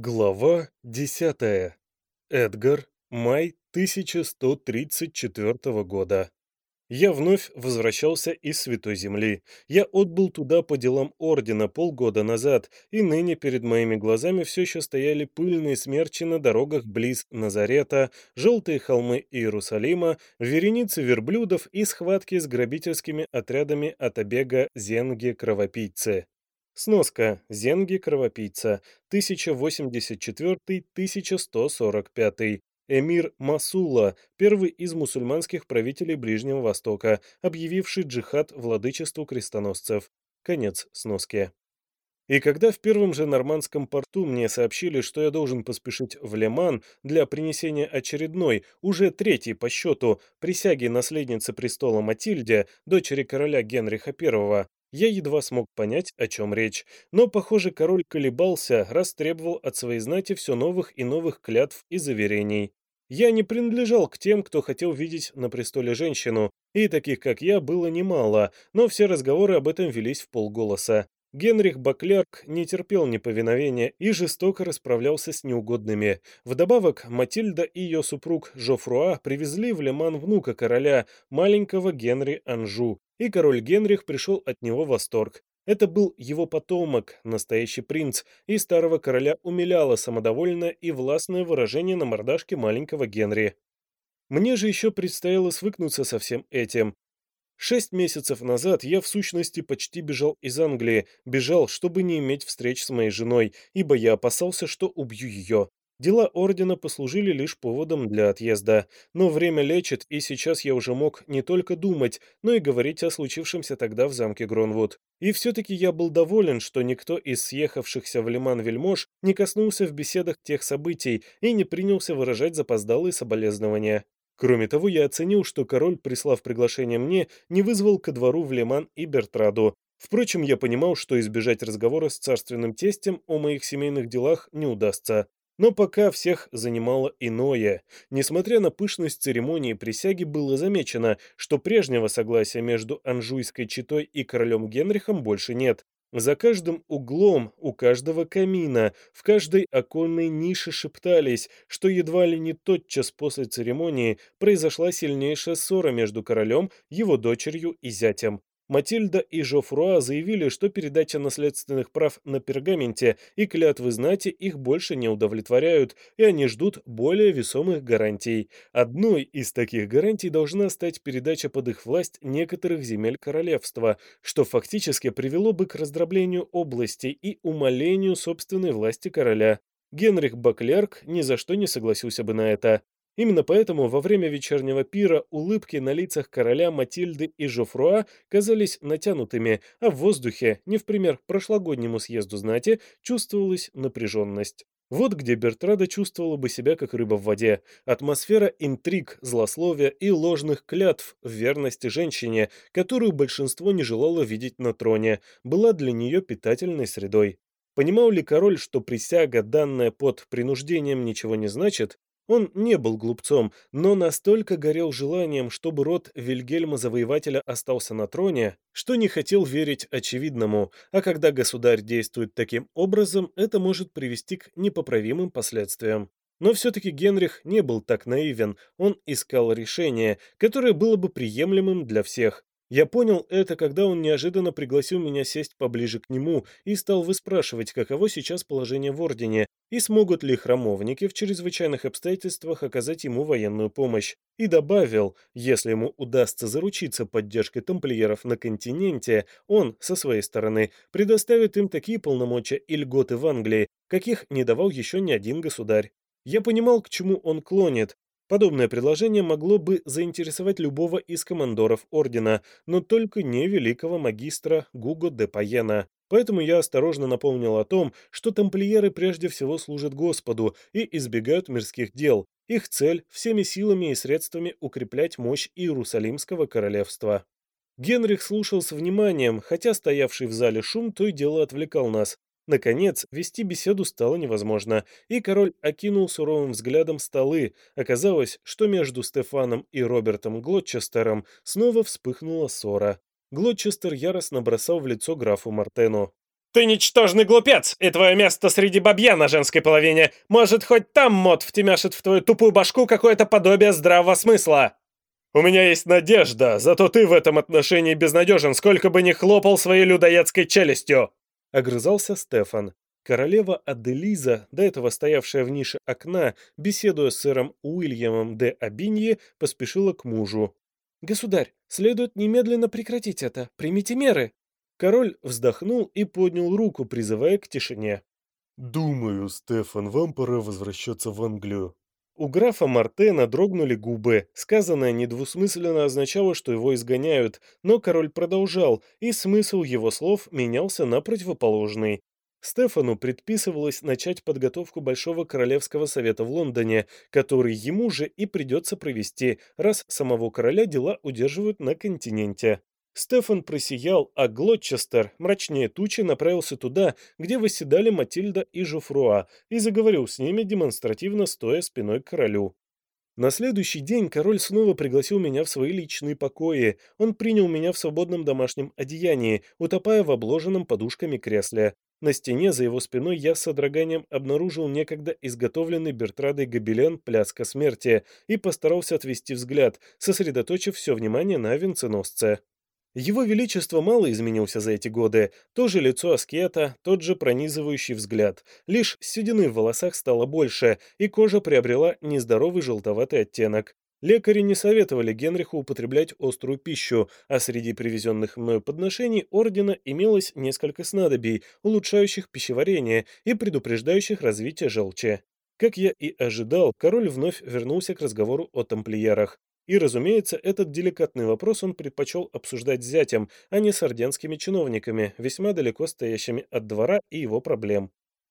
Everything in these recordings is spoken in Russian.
Глава 10. Эдгар. Май 1134 года. Я вновь возвращался из Святой Земли. Я отбыл туда по делам Ордена полгода назад, и ныне перед моими глазами все еще стояли пыльные смерчи на дорогах близ Назарета, желтые холмы Иерусалима, вереницы верблюдов и схватки с грабительскими отрядами от обега Зенги-кровопийцы. Сноска. Зенги-кровопийца. 1084-1145. Эмир Масула, первый из мусульманских правителей Ближнего Востока, объявивший джихад владычеству крестоносцев. Конец сноски. И когда в первом же нормандском порту мне сообщили, что я должен поспешить в Леман для принесения очередной, уже третьей по счету, присяги наследницы престола Матильде, дочери короля Генриха I, я едва смог понять, о чем речь, но, похоже, король колебался, раз требовал от своей знати все новых и новых клятв и заверений. Я не принадлежал к тем, кто хотел видеть на престоле женщину, и таких, как я, было немало, но все разговоры об этом велись в полголоса. Генрих Баклярк не терпел неповиновения и жестоко расправлялся с неугодными. Вдобавок, Матильда и ее супруг Жофруа привезли в Леман внука короля, маленького Генри Анжу, и король Генрих пришел от него в восторг. Это был его потомок, настоящий принц, и старого короля умиляло самодовольное и властное выражение на мордашке маленького Генри. Мне же еще предстояло свыкнуться со всем этим. Шесть месяцев назад я, в сущности, почти бежал из Англии, бежал, чтобы не иметь встреч с моей женой, ибо я опасался, что убью ее. Дела ордена послужили лишь поводом для отъезда, но время лечит, и сейчас я уже мог не только думать, но и говорить о случившемся тогда в замке Гронвуд. И все-таки я был доволен, что никто из съехавшихся в Лиман вельмож не коснулся в беседах тех событий и не принялся выражать запоздалые соболезнования. Кроме того, я оценил, что король, прислав приглашение мне, не вызвал ко двору в Леман и Бертраду. Впрочем, я понимал, что избежать разговора с царственным тестем о моих семейных делах не удастся. Но пока всех занимало иное. Несмотря на пышность церемонии присяги, было замечено, что прежнего согласия между Анжуйской четой и королем Генрихом больше нет. За каждым углом, у каждого камина, в каждой оконной нише шептались, что едва ли не тотчас после церемонии произошла сильнейшая ссора между королем, его дочерью и зятем. Матильда и Жофруа заявили, что передача наследственных прав на пергаменте и клятвы знати их больше не удовлетворяют, и они ждут более весомых гарантий. Одной из таких гарантий должна стать передача под их власть некоторых земель королевства, что фактически привело бы к раздроблению областей и умалению собственной власти короля. Генрих Баклерк ни за что не согласился бы на это. Именно поэтому во время вечернего пира улыбки на лицах короля Матильды и Жофруа казались натянутыми, а в воздухе, не в пример прошлогоднему съезду знати, чувствовалась напряженность. Вот где Бертрада чувствовала бы себя как рыба в воде. Атмосфера интриг, злословия и ложных клятв в верности женщине, которую большинство не желало видеть на троне, была для нее питательной средой. Понимал ли король, что присяга, данная под принуждением, ничего не значит, он не был глупцом, но настолько горел желанием, чтобы род Вильгельма Завоевателя остался на троне, что не хотел верить очевидному, а когда государь действует таким образом, это может привести к непоправимым последствиям. Но все-таки Генрих не был так наивен, он искал решение, которое было бы приемлемым для всех, я понял это, когда он неожиданно пригласил меня сесть поближе к нему и стал выспрашивать, каково сейчас положение в Ордене, и смогут ли храмовники в чрезвычайных обстоятельствах оказать ему военную помощь. И добавил, если ему удастся заручиться поддержкой тамплиеров на континенте, он, со своей стороны, предоставит им такие полномочия и льготы в Англии, каких не давал еще ни один государь. Я понимал, к чему он клонит, Подобное предложение могло бы заинтересовать любого из командоров ордена, но только не великого магистра Гуго де Паена. Поэтому я осторожно напомнил о том, что тамплиеры прежде всего служат Господу и избегают мирских дел. Их цель – всеми силами и средствами укреплять мощь Иерусалимского королевства. Генрих слушал с вниманием, хотя стоявший в зале шум то и дело отвлекал нас. Наконец, вести беседу стало невозможно, и король окинул суровым взглядом столы. Оказалось, что между Стефаном и Робертом Глотчестером снова вспыхнула ссора. Глотчестер яростно бросал в лицо графу Мартену. Ты ничтожный глупец, и твое место среди бабья на женской половине. Может, хоть там мод втемяшит в твою тупую башку какое-то подобие здравого смысла. У меня есть надежда, зато ты в этом отношении безнадежен, сколько бы ни хлопал своей людоедской челюстью!» Огрызался Стефан. Королева Аделиза, до этого стоявшая в нише окна, беседуя с сэром Уильямом де Абинье, поспешила к мужу. «Государь, следует немедленно прекратить это. Примите меры!» Король вздохнул и поднял руку, призывая к тишине. «Думаю, Стефан, вам пора возвращаться в Англию». У графа Мартена дрогнули губы. Сказанное недвусмысленно означало, что его изгоняют, но король продолжал, и смысл его слов менялся на противоположный. Стефану предписывалось начать подготовку Большого Королевского Совета в Лондоне, который ему же и придется провести, раз самого короля дела удерживают на континенте. Стефан просиял, а Глотчестер, мрачнее тучи, направился туда, где восседали Матильда и Жуфруа, и заговорил с ними, демонстративно стоя спиной к королю. На следующий день король снова пригласил меня в свои личные покои. Он принял меня в свободном домашнем одеянии, утопая в обложенном подушками кресле. На стене за его спиной я с содроганием обнаружил некогда изготовленный Бертрадой гобелен «Пляска смерти» и постарался отвести взгляд, сосредоточив все внимание на венценосце. Его Величество мало изменился за эти годы. То же лицо аскета, тот же пронизывающий взгляд. Лишь седины в волосах стало больше, и кожа приобрела нездоровый желтоватый оттенок. Лекари не советовали Генриху употреблять острую пищу, а среди привезенных мною подношений ордена имелось несколько снадобий, улучшающих пищеварение и предупреждающих развитие желчи. Как я и ожидал, король вновь вернулся к разговору о тамплиерах. И, разумеется, этот деликатный вопрос он предпочел обсуждать с зятем, а не с орденскими чиновниками, весьма далеко стоящими от двора и его проблем.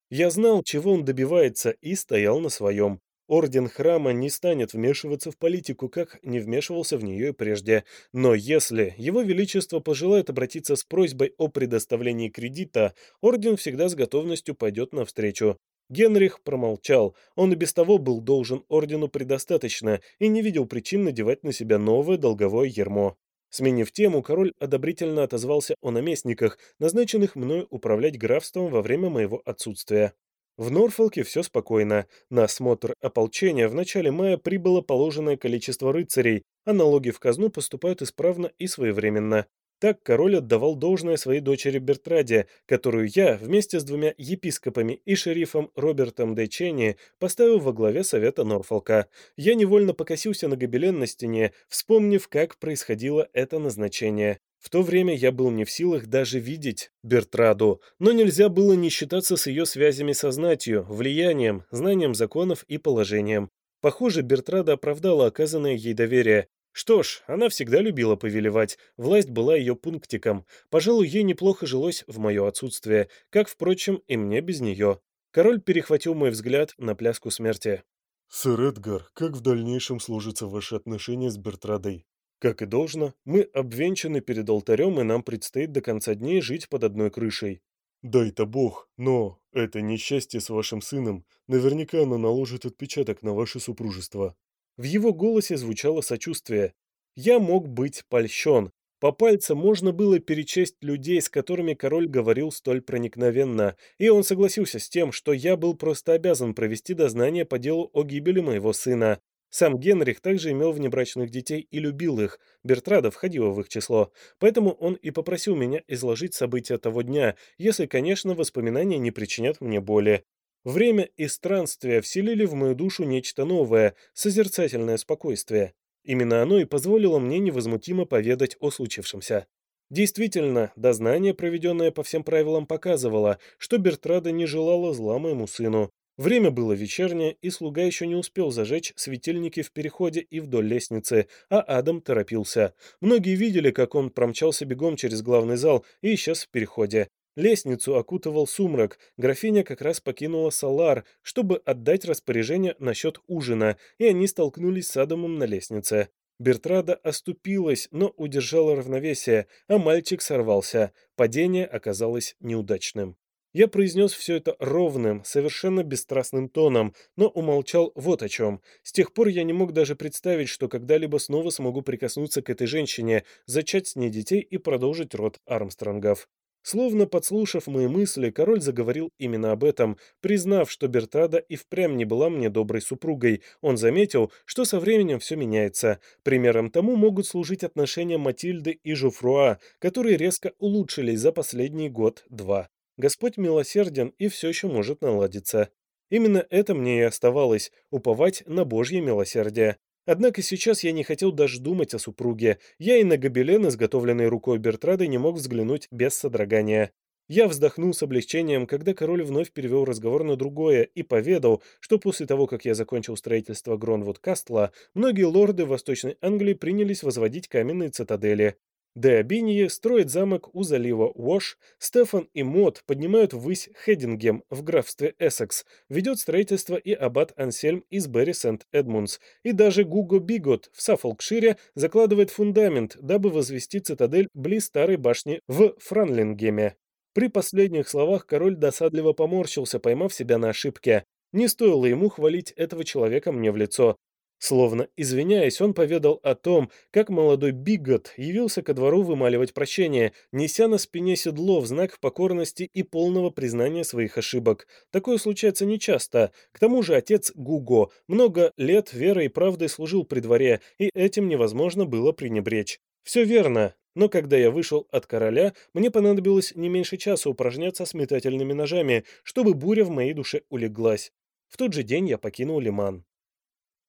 Я знал, чего он добивается, и стоял на своем. Орден храма не станет вмешиваться в политику, как не вмешивался в нее и прежде. Но если его величество пожелает обратиться с просьбой о предоставлении кредита, орден всегда с готовностью пойдет навстречу. Генрих промолчал, он и без того был должен ордену предостаточно и не видел причин надевать на себя новое долговое ермо. Сменив тему, король одобрительно отозвался о наместниках, назначенных мною управлять графством во время моего отсутствия. В Норфолке все спокойно. На осмотр ополчения в начале мая прибыло положенное количество рыцарей, а налоги в казну поступают исправно и своевременно. Так король отдавал должное своей дочери Бертраде, которую я вместе с двумя епископами и шерифом Робертом де Ченни поставил во главе совета Норфолка. Я невольно покосился на гобелен на стене, вспомнив, как происходило это назначение. В то время я был не в силах даже видеть Бертраду, но нельзя было не считаться с ее связями со знатью, влиянием, знанием законов и положением. Похоже, Бертрада оправдала оказанное ей доверие, что ж, она всегда любила повелевать, власть была ее пунктиком. Пожалуй, ей неплохо жилось в мое отсутствие, как, впрочем, и мне без нее. Король перехватил мой взгляд на пляску смерти. «Сэр Эдгар, как в дальнейшем сложатся ваши отношения с Бертрадой?» «Как и должно, мы обвенчаны перед алтарем, и нам предстоит до конца дней жить под одной крышей». «Дай-то бог, но это несчастье с вашим сыном, наверняка оно наложит отпечаток на ваше супружество». В его голосе звучало сочувствие. Я мог быть польщен. По пальцам можно было перечесть людей, с которыми король говорил столь проникновенно, и он согласился с тем, что я был просто обязан провести дознание по делу о гибели моего сына. Сам Генрих также имел внебрачных детей и любил их, Бертрада входила в их число, поэтому он и попросил меня изложить события того дня, если, конечно, воспоминания не причинят мне боли. Время и странствия вселили в мою душу нечто новое, созерцательное спокойствие. Именно оно и позволило мне невозмутимо поведать о случившемся. Действительно, дознание, проведенное по всем правилам, показывало, что Бертрада не желала зла моему сыну. Время было вечернее, и слуга еще не успел зажечь светильники в переходе и вдоль лестницы, а Адам торопился. Многие видели, как он промчался бегом через главный зал и исчез в переходе. Лестницу окутывал сумрак, графиня как раз покинула Салар, чтобы отдать распоряжение насчет ужина, и они столкнулись с Адамом на лестнице. Бертрада оступилась, но удержала равновесие, а мальчик сорвался. Падение оказалось неудачным. Я произнес все это ровным, совершенно бесстрастным тоном, но умолчал вот о чем. С тех пор я не мог даже представить, что когда-либо снова смогу прикоснуться к этой женщине, зачать с ней детей и продолжить род Армстронгов. Словно подслушав мои мысли, король заговорил именно об этом, признав, что Бертрада и впрямь не была мне доброй супругой. Он заметил, что со временем все меняется. Примером тому могут служить отношения Матильды и Жуфруа, которые резко улучшились за последний год-два. Господь милосерден и все еще может наладиться. Именно это мне и оставалось – уповать на Божье милосердие. Однако сейчас я не хотел даже думать о супруге. Я и на гобелен, изготовленный рукой Бертрады, не мог взглянуть без содрогания. Я вздохнул с облегчением, когда король вновь перевел разговор на другое и поведал, что после того, как я закончил строительство Гронвуд-Кастла, многие лорды Восточной Англии принялись возводить каменные цитадели. Де Абиньи строит замок у залива Уош, Стефан и Мот поднимают ввысь Хедингем в графстве Эссекс, ведет строительство и аббат Ансельм из Берри Сент-Эдмундс, и даже Гуго Бигот в Саффолкшире закладывает фундамент, дабы возвести цитадель близ старой башни в Франлингеме. При последних словах король досадливо поморщился, поймав себя на ошибке. Не стоило ему хвалить этого человека мне в лицо. Словно извиняясь, он поведал о том, как молодой Бигот явился ко двору вымаливать прощение, неся на спине седло в знак покорности и полного признания своих ошибок. Такое случается нечасто. К тому же отец Гуго много лет верой и правдой служил при дворе, и этим невозможно было пренебречь. Все верно, но когда я вышел от короля, мне понадобилось не меньше часа упражняться с метательными ножами, чтобы буря в моей душе улеглась. В тот же день я покинул Лиман.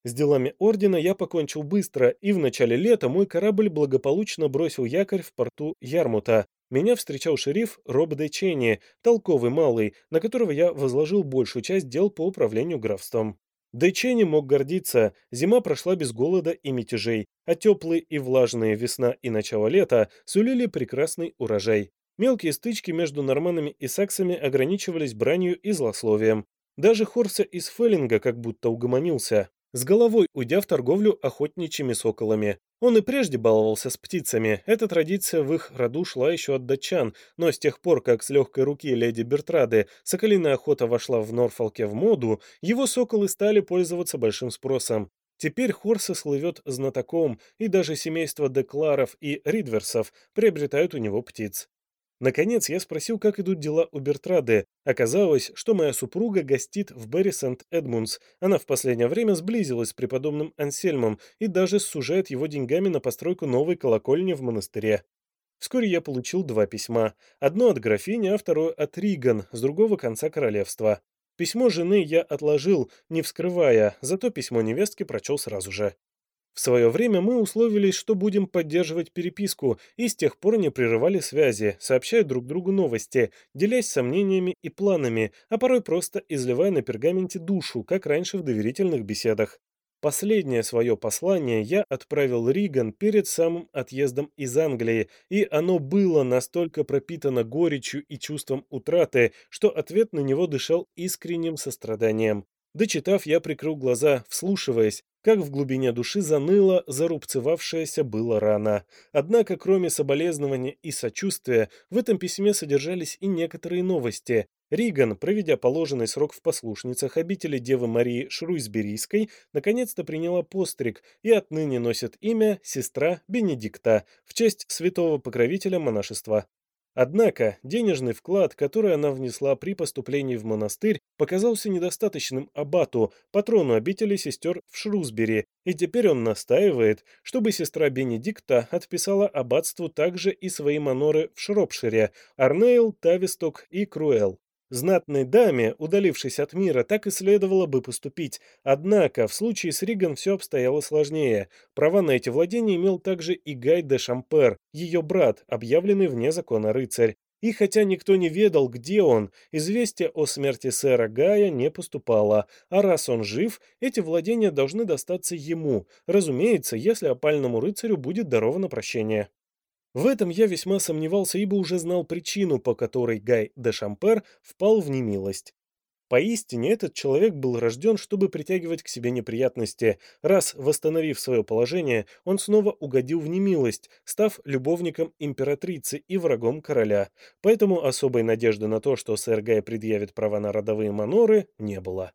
С делами ордена я покончил быстро, и в начале лета мой корабль благополучно бросил якорь в порту Ярмута. Меня встречал шериф Роб де Ченни, толковый малый, на которого я возложил большую часть дел по управлению графством. Де Ченни мог гордиться, зима прошла без голода и мятежей, а теплые и влажные весна и начало лета сулили прекрасный урожай. Мелкие стычки между норманами и саксами ограничивались бранью и злословием. Даже Хорса из Феллинга как будто угомонился с головой уйдя в торговлю охотничьими соколами. Он и прежде баловался с птицами, эта традиция в их роду шла еще от датчан, но с тех пор, как с легкой руки леди Бертрады соколиная охота вошла в Норфолке в моду, его соколы стали пользоваться большим спросом. Теперь Хорса слывет знатоком, и даже семейство Декларов и Ридверсов приобретают у него птиц. Наконец я спросил, как идут дела у Бертрады. Оказалось, что моя супруга гостит в Берри Сент-Эдмундс. Она в последнее время сблизилась с преподобным Ансельмом и даже сужает его деньгами на постройку новой колокольни в монастыре. Вскоре я получил два письма. Одно от графини, а второе от Риган, с другого конца королевства. Письмо жены я отложил, не вскрывая, зато письмо невестки прочел сразу же. В свое время мы условились, что будем поддерживать переписку, и с тех пор не прерывали связи, сообщая друг другу новости, делясь сомнениями и планами, а порой просто изливая на пергаменте душу, как раньше в доверительных беседах. Последнее свое послание я отправил Риган перед самым отъездом из Англии, и оно было настолько пропитано горечью и чувством утраты, что ответ на него дышал искренним состраданием. Дочитав, я прикрыл глаза, вслушиваясь, как в глубине души заныла зарубцевавшаяся была рана. Однако, кроме соболезнования и сочувствия, в этом письме содержались и некоторые новости. Риган, проведя положенный срок в послушницах обители Девы Марии Шруйсберийской, наконец-то приняла постриг и отныне носит имя сестра Бенедикта в честь святого покровителя монашества. Однако денежный вклад, который она внесла при поступлении в монастырь, показался недостаточным аббату, патрону обители сестер в Шрусбери, и теперь он настаивает, чтобы сестра Бенедикта отписала аббатству также и свои маноры в Шропшире, Арнейл, Тависток и Круэл. Знатной даме, удалившись от мира, так и следовало бы поступить. Однако в случае с Риган все обстояло сложнее. Права на эти владения имел также и Гай де Шампер, ее брат, объявленный вне закона рыцарь. И хотя никто не ведал, где он, известие о смерти сэра Гая не поступало, а раз он жив, эти владения должны достаться ему, разумеется, если опальному рыцарю будет даровано прощение. В этом я весьма сомневался, ибо уже знал причину, по которой Гай де Шампер впал в немилость. Поистине, этот человек был рожден, чтобы притягивать к себе неприятности. Раз, восстановив свое положение, он снова угодил в немилость, став любовником императрицы и врагом короля. Поэтому особой надежды на то, что сэр Гай предъявит права на родовые маноры, не было.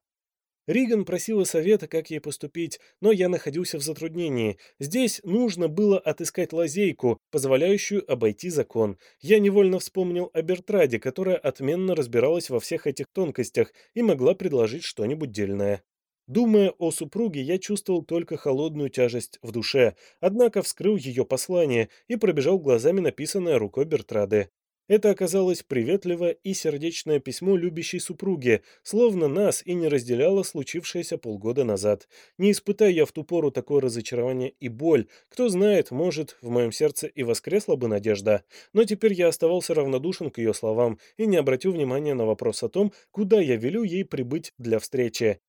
Риган просила совета, как ей поступить, но я находился в затруднении. Здесь нужно было отыскать лазейку, позволяющую обойти закон. Я невольно вспомнил о Бертраде, которая отменно разбиралась во всех этих тонкостях и могла предложить что-нибудь дельное. Думая о супруге, я чувствовал только холодную тяжесть в душе, однако вскрыл ее послание и пробежал глазами написанное рукой Бертрады. Это оказалось приветливое и сердечное письмо любящей супруге, словно нас и не разделяло случившееся полгода назад. Не испытая я в ту пору такое разочарование и боль, кто знает, может, в моем сердце и воскресла бы надежда. Но теперь я оставался равнодушен к ее словам и не обратил внимания на вопрос о том, куда я велю ей прибыть для встречи.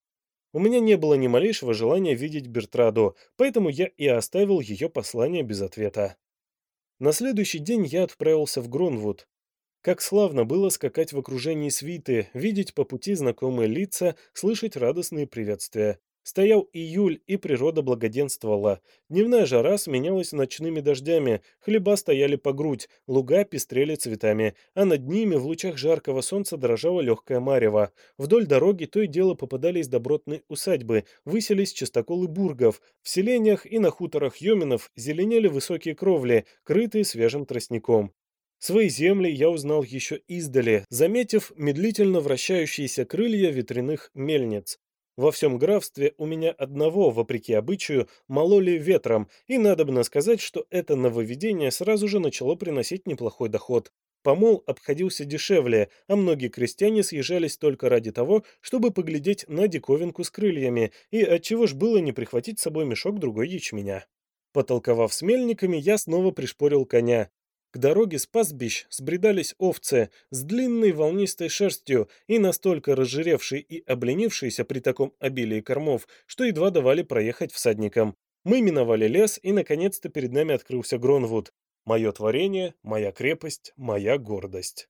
У меня не было ни малейшего желания видеть Бертраду, поэтому я и оставил ее послание без ответа. На следующий день я отправился в Гронвуд. Как славно было скакать в окружении свиты, видеть по пути знакомые лица, слышать радостные приветствия. Стоял июль, и природа благоденствовала. Дневная жара сменялась ночными дождями, хлеба стояли по грудь, луга пестрели цветами, а над ними в лучах жаркого солнца дрожала легкая марево. Вдоль дороги то и дело попадались добротные усадьбы, выселись частоколы бургов. В селениях и на хуторах йоминов зеленели высокие кровли, крытые свежим тростником. Свои земли я узнал еще издали, заметив медлительно вращающиеся крылья ветряных мельниц. Во всем графстве у меня одного, вопреки обычаю, мололи ветром, и надобно сказать, что это нововведение сразу же начало приносить неплохой доход. Помол обходился дешевле, а многие крестьяне съезжались только ради того, чтобы поглядеть на диковинку с крыльями, и отчего ж было не прихватить с собой мешок другой ячменя. Потолковав с мельниками, я снова пришпорил коня. К дороге с пастбищ сбредались овцы с длинной волнистой шерстью и настолько разжиревшие и обленившиеся при таком обилии кормов, что едва давали проехать всадникам. Мы миновали лес, и наконец-то перед нами открылся Гронвуд. Мое творение, моя крепость, моя гордость.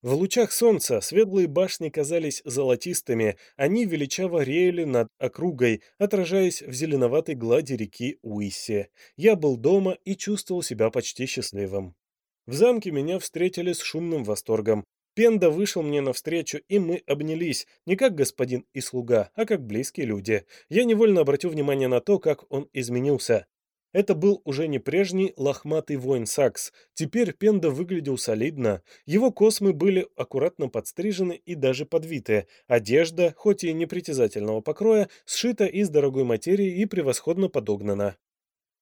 В лучах солнца светлые башни казались золотистыми, они величаво реяли над округой, отражаясь в зеленоватой глади реки Уиссе. Я был дома и чувствовал себя почти счастливым. В замке меня встретили с шумным восторгом. Пенда вышел мне навстречу, и мы обнялись, не как господин и слуга, а как близкие люди. Я невольно обратил внимание на то, как он изменился. Это был уже не прежний лохматый воин Сакс. Теперь Пенда выглядел солидно. Его космы были аккуратно подстрижены и даже подвиты. Одежда, хоть и непритязательного покроя, сшита из дорогой материи и превосходно подогнана.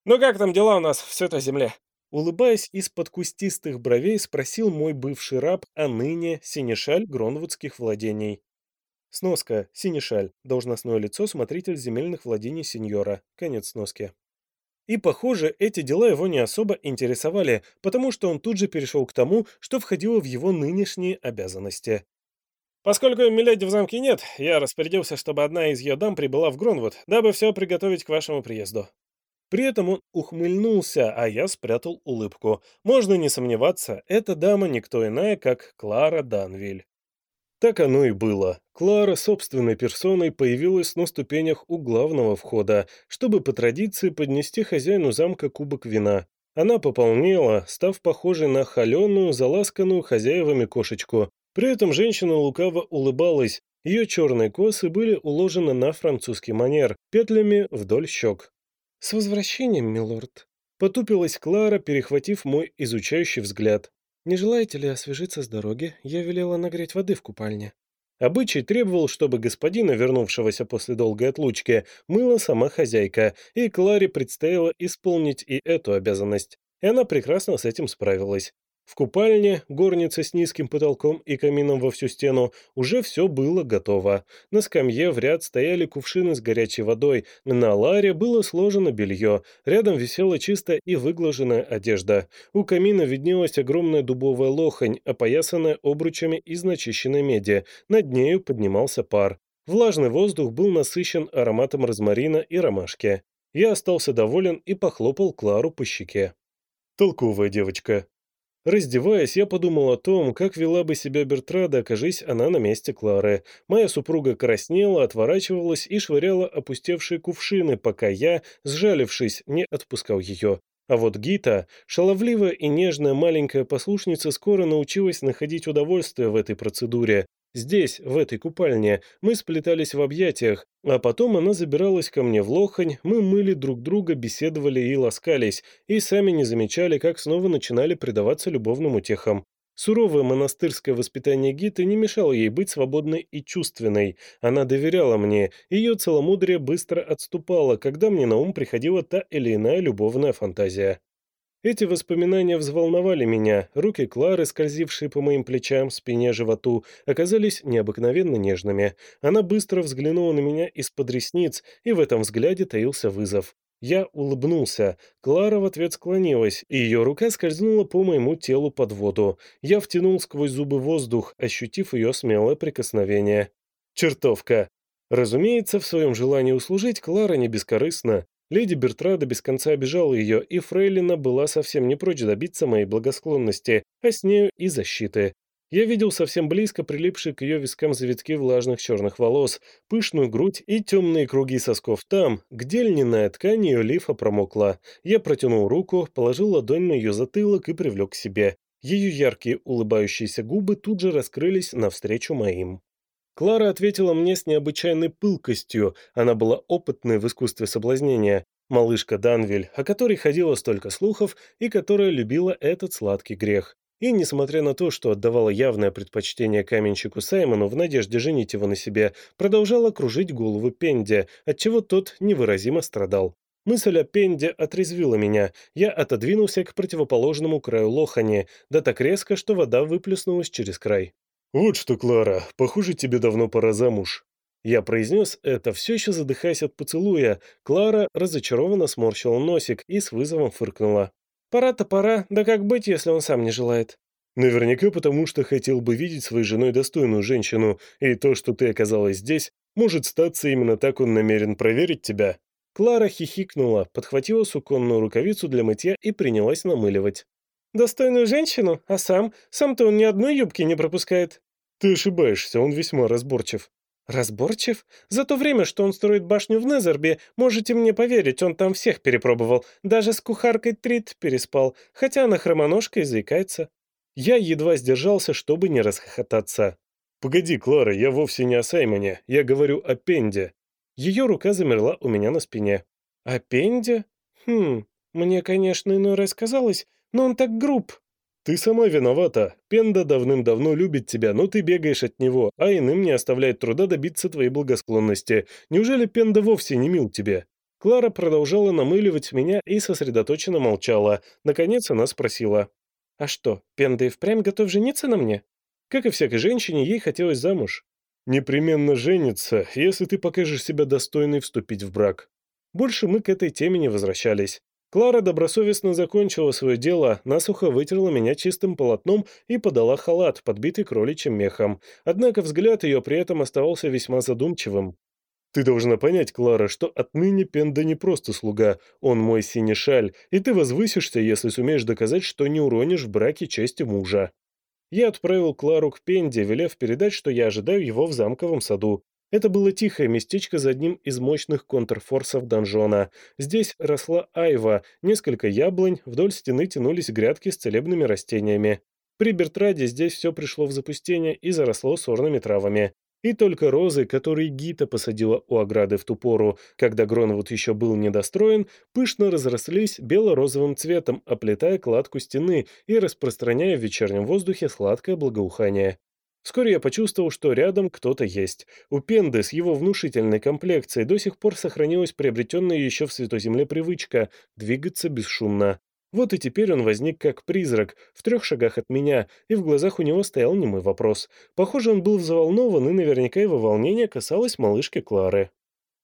«Ну как там дела у нас в Святой Земле?» Улыбаясь из-под кустистых бровей, спросил мой бывший раб, а ныне синешаль гронвудских владений. Сноска. Синешаль. Должностное лицо, смотритель земельных владений сеньора. Конец сноски. И, похоже, эти дела его не особо интересовали, потому что он тут же перешел к тому, что входило в его нынешние обязанности. «Поскольку Миледи в замке нет, я распорядился, чтобы одна из ее дам прибыла в Гронвуд, дабы все приготовить к вашему приезду. При этом он ухмыльнулся, а я спрятал улыбку. Можно не сомневаться, эта дама никто иная, как Клара Данвиль. Так оно и было. Клара собственной персоной появилась на ступенях у главного входа, чтобы по традиции поднести хозяину замка кубок вина. Она пополнела, став похожей на холеную, заласканную хозяевами кошечку. При этом женщина лукаво улыбалась, ее черные косы были уложены на французский манер, петлями вдоль щек. «С возвращением, милорд!» Потупилась Клара, перехватив мой изучающий взгляд. «Не желаете ли освежиться с дороги? Я велела нагреть воды в купальне». Обычай требовал, чтобы господина, вернувшегося после долгой отлучки, мыла сама хозяйка, и Кларе предстояло исполнить и эту обязанность. И она прекрасно с этим справилась. В купальне, горнице с низким потолком и камином во всю стену, уже все было готово. На скамье в ряд стояли кувшины с горячей водой, на ларе было сложено белье, рядом висела чистая и выглаженная одежда. У камина виднелась огромная дубовая лохань, опоясанная обручами из начищенной меди, над нею поднимался пар. Влажный воздух был насыщен ароматом розмарина и ромашки. Я остался доволен и похлопал Клару по щеке. «Толковая девочка», Раздеваясь, я подумал о том, как вела бы себя Бертрада, окажись она на месте Клары. Моя супруга краснела, отворачивалась и швыряла опустевшие кувшины, пока я, сжалившись, не отпускал ее. А вот Гита, шаловливая и нежная маленькая послушница, скоро научилась находить удовольствие в этой процедуре. Здесь, в этой купальне, мы сплетались в объятиях, а потом она забиралась ко мне в лохань, мы мыли друг друга, беседовали и ласкались, и сами не замечали, как снова начинали предаваться любовным утехам. Суровое монастырское воспитание Гиты не мешало ей быть свободной и чувственной. Она доверяла мне, ее целомудрие быстро отступало, когда мне на ум приходила та или иная любовная фантазия. Эти воспоминания взволновали меня, руки Клары, скользившие по моим плечам, спине, животу, оказались необыкновенно нежными. Она быстро взглянула на меня из-под ресниц, и в этом взгляде таился вызов. Я улыбнулся. Клара в ответ склонилась, и ее рука скользнула по моему телу под воду. Я втянул сквозь зубы воздух, ощутив ее смелое прикосновение. Чертовка! Разумеется, в своем желании услужить Клара не бескорыстна. Леди Бертрада без конца обижала ее, и Фрейлина была совсем не прочь добиться моей благосклонности, а с нею и защиты. Я видел совсем близко прилипшие к ее вискам завитки влажных черных волос, пышную грудь и темные круги сосков там, где льняная ткань ее лифа промокла. Я протянул руку, положил ладонь на ее затылок и привлек к себе. Ее яркие улыбающиеся губы тут же раскрылись навстречу моим. Клара ответила мне с необычайной пылкостью, она была опытной в искусстве соблазнения, малышка Данвиль, о которой ходило столько слухов и которая любила этот сладкий грех. И, несмотря на то, что отдавала явное предпочтение каменщику Саймону в надежде женить его на себе, продолжала кружить голову Пенде, отчего тот невыразимо страдал. Мысль о Пенде отрезвила меня. Я отодвинулся к противоположному краю лохани, да так резко, что вода выплеснулась через край. «Вот что, Клара, похоже, тебе давно пора замуж». Я произнес это, все еще задыхаясь от поцелуя. Клара разочарованно сморщила носик и с вызовом фыркнула. «Пора-то пора, да как быть, если он сам не желает?» «Наверняка потому, что хотел бы видеть своей женой достойную женщину, и то, что ты оказалась здесь, может статься именно так он намерен проверить тебя». Клара хихикнула, подхватила суконную рукавицу для мытья и принялась намыливать. Достойную женщину, а сам? Сам-то он ни одной юбки не пропускает. Ты ошибаешься, он весьма разборчив. Разборчив? За то время, что он строит башню в Незербе, можете мне поверить, он там всех перепробовал. Даже с кухаркой Трит переспал, хотя она хромоножка и заикается. Я едва сдержался, чтобы не расхохотаться. «Погоди, Клара, я вовсе не о Саймоне, я говорю о Пенде». Ее рука замерла у меня на спине. «О Пенде? Хм, мне, конечно, иной раз казалось, но он так груб». «Ты сама виновата. Пенда давным-давно любит тебя, но ты бегаешь от него, а иным не оставляет труда добиться твоей благосклонности. Неужели Пенда вовсе не мил тебе?» Клара продолжала намыливать меня и сосредоточенно молчала. Наконец она спросила. «А что, Пенда и впрямь готов жениться на мне?» Как и всякой женщине, ей хотелось замуж. «Непременно женится, если ты покажешь себя достойной вступить в брак». Больше мы к этой теме не возвращались. Клара добросовестно закончила свое дело, насухо вытерла меня чистым полотном и подала халат, подбитый кроличьим мехом. Однако взгляд ее при этом оставался весьма задумчивым. «Ты должна понять, Клара, что отныне Пенда не просто слуга, он мой синешаль, и ты возвысишься, если сумеешь доказать, что не уронишь в браке чести мужа». Я отправил Клару к Пенде, велев передать, что я ожидаю его в замковом саду. Это было тихое местечко за одним из мощных контрфорсов донжона. Здесь росла айва, несколько яблонь, вдоль стены тянулись грядки с целебными растениями. При Бертраде здесь все пришло в запустение и заросло сорными травами. И только розы, которые Гита посадила у ограды в ту пору, когда Гронвуд еще был недостроен, пышно разрослись бело-розовым цветом, оплетая кладку стены и распространяя в вечернем воздухе сладкое благоухание. Вскоре я почувствовал, что рядом кто-то есть. У Пенды с его внушительной комплекцией до сих пор сохранилась приобретенная еще в Святоземле привычка двигаться бесшумно. Вот и теперь он возник как призрак, в трех шагах от меня, и в глазах у него стоял немой вопрос. Похоже, он был взволнован, и наверняка его волнение касалось малышки Клары.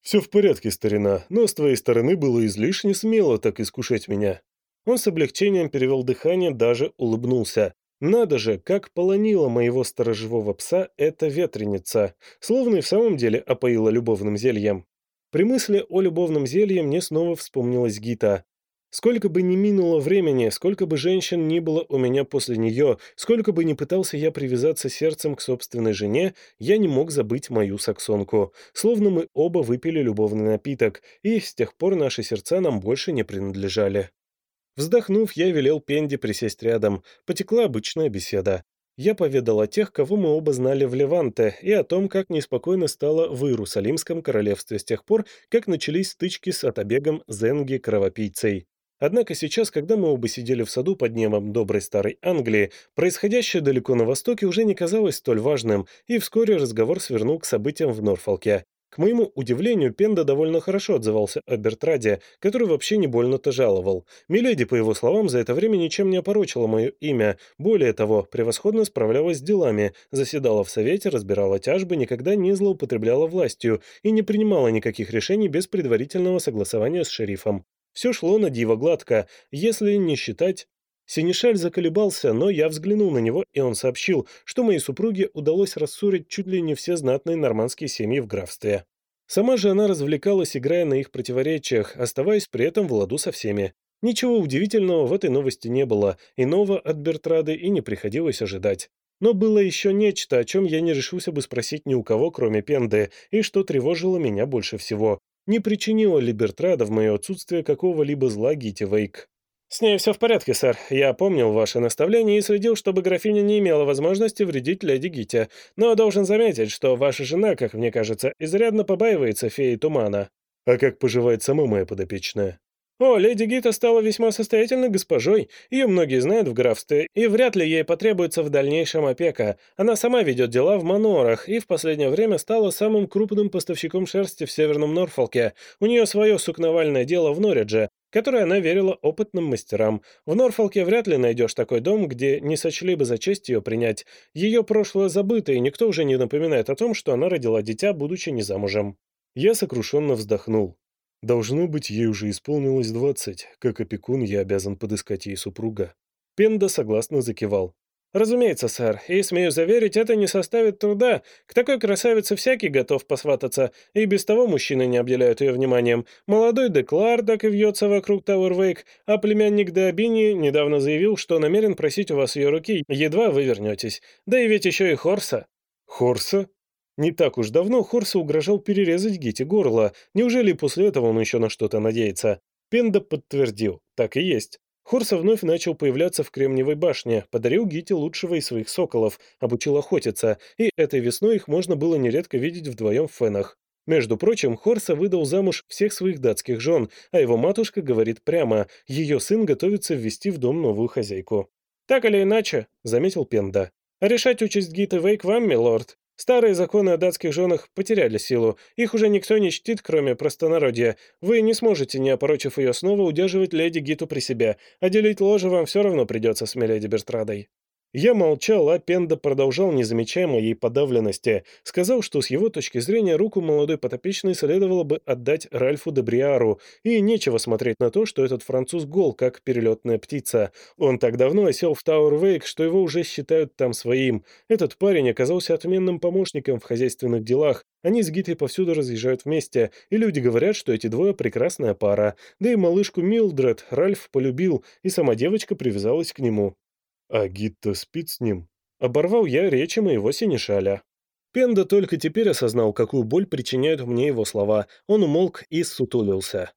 «Все в порядке, старина, но с твоей стороны было излишне смело так искушать меня». Он с облегчением перевел дыхание, даже улыбнулся. Надо же, как полонила моего сторожевого пса эта ветреница, словно и в самом деле опоила любовным зельем. При мысли о любовном зелье мне снова вспомнилась Гита. Сколько бы ни минуло времени, сколько бы женщин ни было у меня после нее, сколько бы ни пытался я привязаться сердцем к собственной жене, я не мог забыть мою саксонку. Словно мы оба выпили любовный напиток, и с тех пор наши сердца нам больше не принадлежали. Вздохнув, я велел Пенди присесть рядом. Потекла обычная беседа. Я поведал о тех, кого мы оба знали в Леванте, и о том, как неспокойно стало в Иерусалимском королевстве с тех пор, как начались стычки с отобегом Зенги кровопийцей. Однако сейчас, когда мы оба сидели в саду под небом доброй старой Англии, происходящее далеко на востоке уже не казалось столь важным, и вскоре разговор свернул к событиям в Норфолке. К моему удивлению, Пенда довольно хорошо отзывался о Бертраде, который вообще не больно-то жаловал. Миледи, по его словам, за это время ничем не опорочила мое имя. Более того, превосходно справлялась с делами, заседала в совете, разбирала тяжбы, никогда не злоупотребляла властью и не принимала никаких решений без предварительного согласования с шерифом. Все шло на диво гладко, если не считать... Синишаль заколебался, но я взглянул на него, и он сообщил, что моей супруге удалось рассорить чуть ли не все знатные нормандские семьи в графстве. Сама же она развлекалась, играя на их противоречиях, оставаясь при этом в ладу со всеми. Ничего удивительного в этой новости не было, иного от Бертрады и не приходилось ожидать. Но было еще нечто, о чем я не решился бы спросить ни у кого, кроме Пенды, и что тревожило меня больше всего. Не причинила ли Бертрада в мое отсутствие какого-либо зла Гити Вейк? «С ней все в порядке, сэр. Я помнил ваше наставление и следил, чтобы графиня не имела возможности вредить леди Гите. Но должен заметить, что ваша жена, как мне кажется, изрядно побаивается феи тумана». «А как поживает сама моя подопечная?» О, леди Гита стала весьма состоятельной госпожой, ее многие знают в графстве, и вряд ли ей потребуется в дальнейшем опека. Она сама ведет дела в Манорах и в последнее время стала самым крупным поставщиком шерсти в Северном Норфолке. У нее свое сукновальное дело в Норридже, которое она верила опытным мастерам. В Норфолке вряд ли найдешь такой дом, где не сочли бы за честь ее принять. Ее прошлое забыто, и никто уже не напоминает о том, что она родила дитя, будучи не замужем. Я сокрушенно вздохнул. Должно быть, ей уже исполнилось двадцать. Как опекун я обязан подыскать ей супруга. Пенда согласно закивал. «Разумеется, сэр, и, смею заверить, это не составит труда. К такой красавице всякий готов посвататься, и без того мужчины не обделяют ее вниманием. Молодой Деклар так и вьется вокруг Тауэрвейк, а племянник Деобини недавно заявил, что намерен просить у вас ее руки, едва вы вернетесь. Да и ведь еще и Хорса». «Хорса?» Не так уж давно Хорса угрожал перерезать Гите горло. Неужели после этого он еще на что-то надеется? Пенда подтвердил. Так и есть. Хорса вновь начал появляться в Кремниевой башне, подарил Гите лучшего из своих соколов, обучил охотиться, и этой весной их можно было нередко видеть вдвоем в фенах. Между прочим, Хорса выдал замуж всех своих датских жен, а его матушка говорит прямо, ее сын готовится ввести в дом новую хозяйку. «Так или иначе», — заметил Пенда, — «решать участь Гиты Вейк вам, милорд. Старые законы о датских женах потеряли силу, их уже никто не чтит, кроме простонародья. Вы не сможете, не опорочив ее снова, удерживать леди Гиту при себе, а делить ложе вам все равно придется с миледи Берстрадой. Я молчал, а Пенда продолжал, не замечая моей подавленности. Сказал, что с его точки зрения руку молодой подопечной следовало бы отдать Ральфу де Бриару, и нечего смотреть на то, что этот француз гол, как перелетная птица. Он так давно осел в Тауэр-Вейк, что его уже считают там своим. Этот парень оказался отменным помощником в хозяйственных делах. Они с Гитой повсюду разъезжают вместе, и люди говорят, что эти двое прекрасная пара. Да и малышку Милдред Ральф полюбил, и сама девочка привязалась к нему. А Гитта спит с ним? Оборвал я речи моего синешаля. Пенда только теперь осознал, какую боль причиняют мне его слова. Он умолк и сутулился.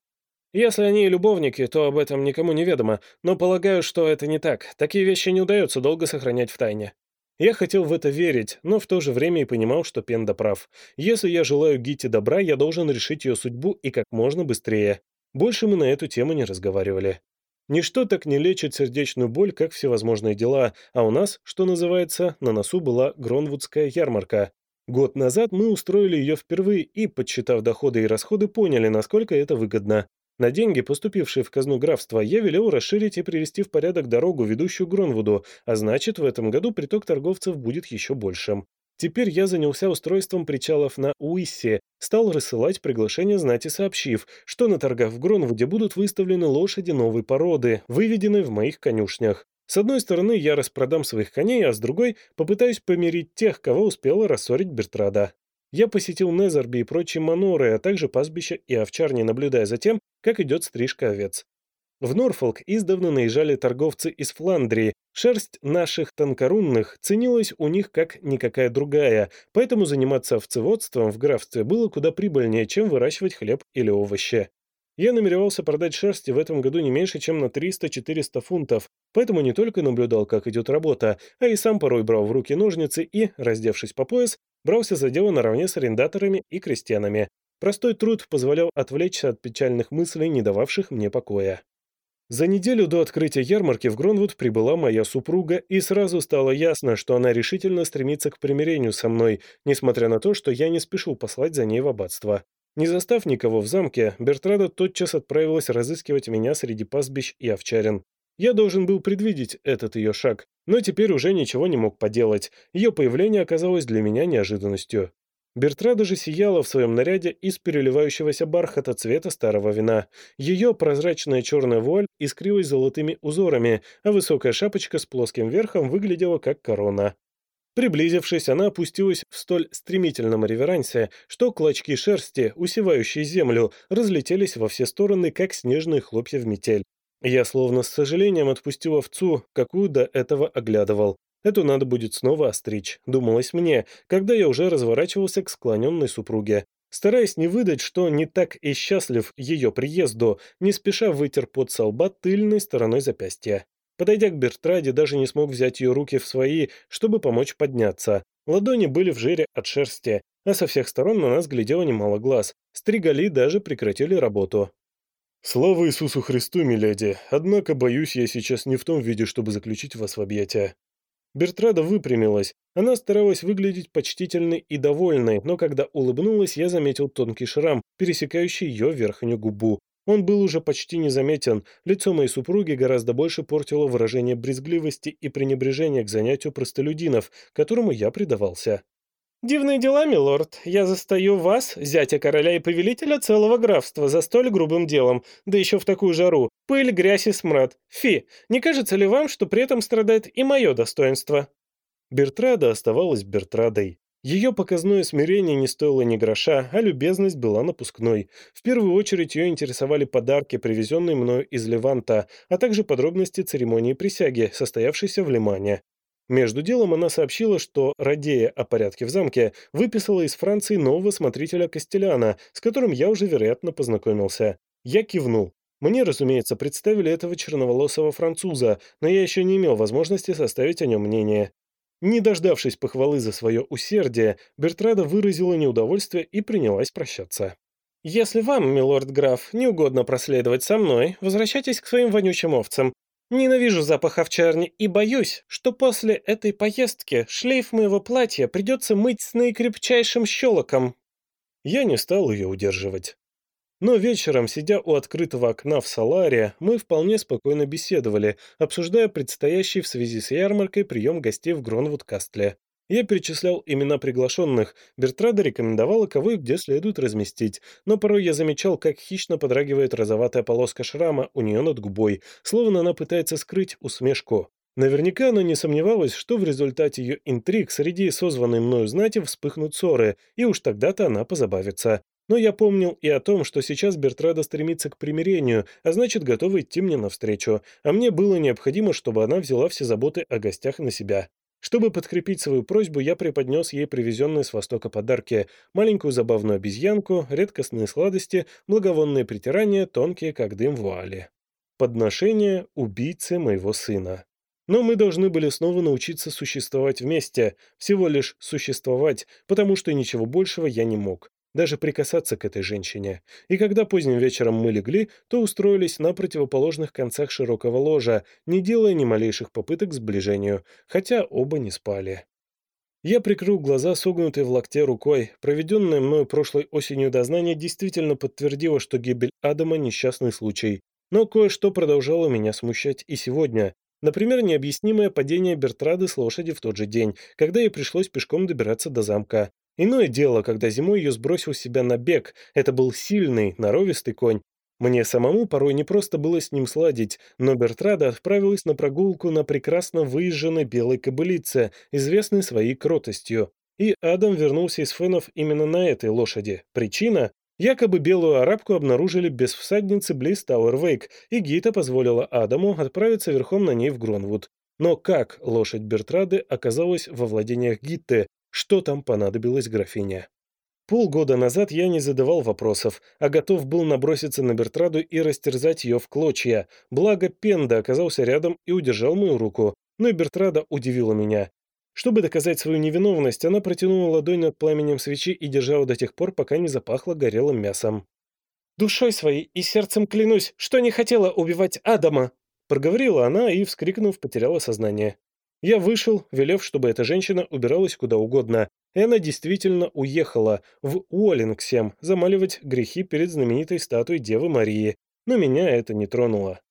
Если они любовники, то об этом никому не ведомо, но полагаю, что это не так. Такие вещи не удается долго сохранять в тайне. Я хотел в это верить, но в то же время и понимал, что Пенда прав. Если я желаю Гите добра, я должен решить ее судьбу и как можно быстрее. Больше мы на эту тему не разговаривали. Ничто так не лечит сердечную боль, как всевозможные дела, а у нас, что называется, на носу была Гронвудская ярмарка. Год назад мы устроили ее впервые и, подсчитав доходы и расходы, поняли, насколько это выгодно. На деньги, поступившие в казну графства, я велел расширить и привести в порядок дорогу, ведущую Гронвуду, а значит, в этом году приток торговцев будет еще большим. Теперь я занялся устройством причалов на Уиссе, стал рассылать приглашения знати, сообщив, что на торгах в Гронвуде будут выставлены лошади новой породы, выведенные в моих конюшнях. С одной стороны, я распродам своих коней, а с другой попытаюсь помирить тех, кого успела рассорить Бертрада. Я посетил Незерби и прочие маноры, а также пастбища и овчарни, наблюдая за тем, как идет стрижка овец. В Норфолк издавна наезжали торговцы из Фландрии. Шерсть наших тонкорунных ценилась у них как никакая другая, поэтому заниматься овцеводством в графстве было куда прибыльнее, чем выращивать хлеб или овощи. Я намеревался продать шерсти в этом году не меньше, чем на 300-400 фунтов, поэтому не только наблюдал, как идет работа, а и сам порой брал в руки ножницы и, раздевшись по пояс, брался за дело наравне с арендаторами и крестьянами. Простой труд позволял отвлечься от печальных мыслей, не дававших мне покоя. За неделю до открытия ярмарки в Гронвуд прибыла моя супруга, и сразу стало ясно, что она решительно стремится к примирению со мной, несмотря на то, что я не спешил послать за ней в аббатство. Не застав никого в замке, Бертрада тотчас отправилась разыскивать меня среди пастбищ и овчарин. Я должен был предвидеть этот ее шаг, но теперь уже ничего не мог поделать. Ее появление оказалось для меня неожиданностью. Бертрада же сияла в своем наряде из переливающегося бархата цвета старого вина. Ее прозрачная черная вуаль искрилась золотыми узорами, а высокая шапочка с плоским верхом выглядела как корона. Приблизившись, она опустилась в столь стремительном реверансе, что клочки шерсти, усевающие землю, разлетелись во все стороны, как снежные хлопья в метель. Я словно с сожалением отпустил овцу, какую до этого оглядывал. Эту надо будет снова остричь, думалось мне, когда я уже разворачивался к склоненной супруге. Стараясь не выдать, что не так и счастлив ее приезду, не спеша вытер под со лба тыльной стороной запястья. Подойдя к Бертраде, даже не смог взять ее руки в свои, чтобы помочь подняться. Ладони были в жире от шерсти, а со всех сторон на нас глядело немало глаз. Стригали даже прекратили работу. «Слава Иисусу Христу, миледи! Однако, боюсь, я сейчас не в том виде, чтобы заключить вас в объятия». Бертрада выпрямилась. Она старалась выглядеть почтительной и довольной, но когда улыбнулась, я заметил тонкий шрам, пересекающий ее верхнюю губу. Он был уже почти незаметен, лицо моей супруги гораздо больше портило выражение брезгливости и пренебрежения к занятию простолюдинов, которому я предавался. «Дивные дела, милорд. Я застаю вас, зятя короля и повелителя целого графства, за столь грубым делом, да еще в такую жару. Пыль, грязь и смрад. Фи, не кажется ли вам, что при этом страдает и мое достоинство?» Бертрада оставалась Бертрадой. Ее показное смирение не стоило ни гроша, а любезность была напускной. В первую очередь ее интересовали подарки, привезенные мною из Леванта, а также подробности церемонии присяги, состоявшейся в Лимане. Между делом она сообщила, что, радея о порядке в замке, выписала из Франции нового смотрителя Костеляна, с которым я уже, вероятно, познакомился. Я кивнул. Мне, разумеется, представили этого черноволосого француза, но я еще не имел возможности составить о нем мнение. Не дождавшись похвалы за свое усердие, Бертрада выразила неудовольствие и принялась прощаться. «Если вам, милорд граф, не угодно проследовать со мной, возвращайтесь к своим вонючим овцам. Ненавижу запах овчарни и боюсь, что после этой поездки шлейф моего платья придется мыть с наикрепчайшим щелоком». Я не стал ее удерживать. Но вечером, сидя у открытого окна в Саларе, мы вполне спокойно беседовали, обсуждая предстоящий в связи с ярмаркой прием гостей в Гронвуд-Кастле. Я перечислял имена приглашенных, Бертрада рекомендовала, кого и где следует разместить, но порой я замечал, как хищно подрагивает розоватая полоска шрама у нее над губой, словно она пытается скрыть усмешку. Наверняка она не сомневалась, что в результате ее интриг среди созванной мною знати вспыхнут ссоры, и уж тогда-то она позабавится. Но я помнил и о том, что сейчас Бертрада стремится к примирению, а значит, готова идти мне навстречу, а мне было необходимо, чтобы она взяла все заботы о гостях на себя. Чтобы подкрепить свою просьбу, я преподнес ей привезенные с Востока подарки, маленькую забавную обезьянку, редкостные сладости, благовонные притирания, тонкие, как дым вуали. Подношение убийцы моего сына. Но мы должны были снова научиться существовать вместе, всего лишь существовать, потому что ничего большего я не мог даже прикасаться к этой женщине, и когда поздним вечером мы легли, то устроились на противоположных концах широкого ложа, не делая ни малейших попыток к сближению, хотя оба не спали. Я прикрыл глаза, согнутой в локте рукой. Проведенное мною прошлой осенью дознание действительно подтвердило, что гибель Адама – несчастный случай. Но кое-что продолжало меня смущать и сегодня. Например, необъяснимое падение Бертрады с лошади в тот же день, когда ей пришлось пешком добираться до замка. Иное дело, когда зимой ее сбросил себя на бег. Это был сильный, норовистый конь. Мне самому порой не просто было с ним сладить, но Бертрада отправилась на прогулку на прекрасно выезженной белой кобылице, известной своей кротостью. И Адам вернулся из фенов именно на этой лошади. Причина? Якобы белую арабку обнаружили без всадницы близ Тауэрвейк, и Гита позволила Адаму отправиться верхом на ней в Гронвуд. Но как лошадь Бертрады оказалась во владениях Гитты, что там понадобилось графине. Полгода назад я не задавал вопросов, а готов был наброситься на Бертраду и растерзать ее в клочья. Благо Пенда оказался рядом и удержал мою руку. Но Бертрада удивила меня. Чтобы доказать свою невиновность, она протянула ладонь над пламенем свечи и держала до тех пор, пока не запахло горелым мясом. «Душой своей и сердцем клянусь, что не хотела убивать Адама!» Проговорила она и, вскрикнув, потеряла сознание. Я вышел, велев, чтобы эта женщина убиралась куда угодно, и она действительно уехала в Уоллингсем замаливать грехи перед знаменитой статуей Девы Марии, но меня это не тронуло.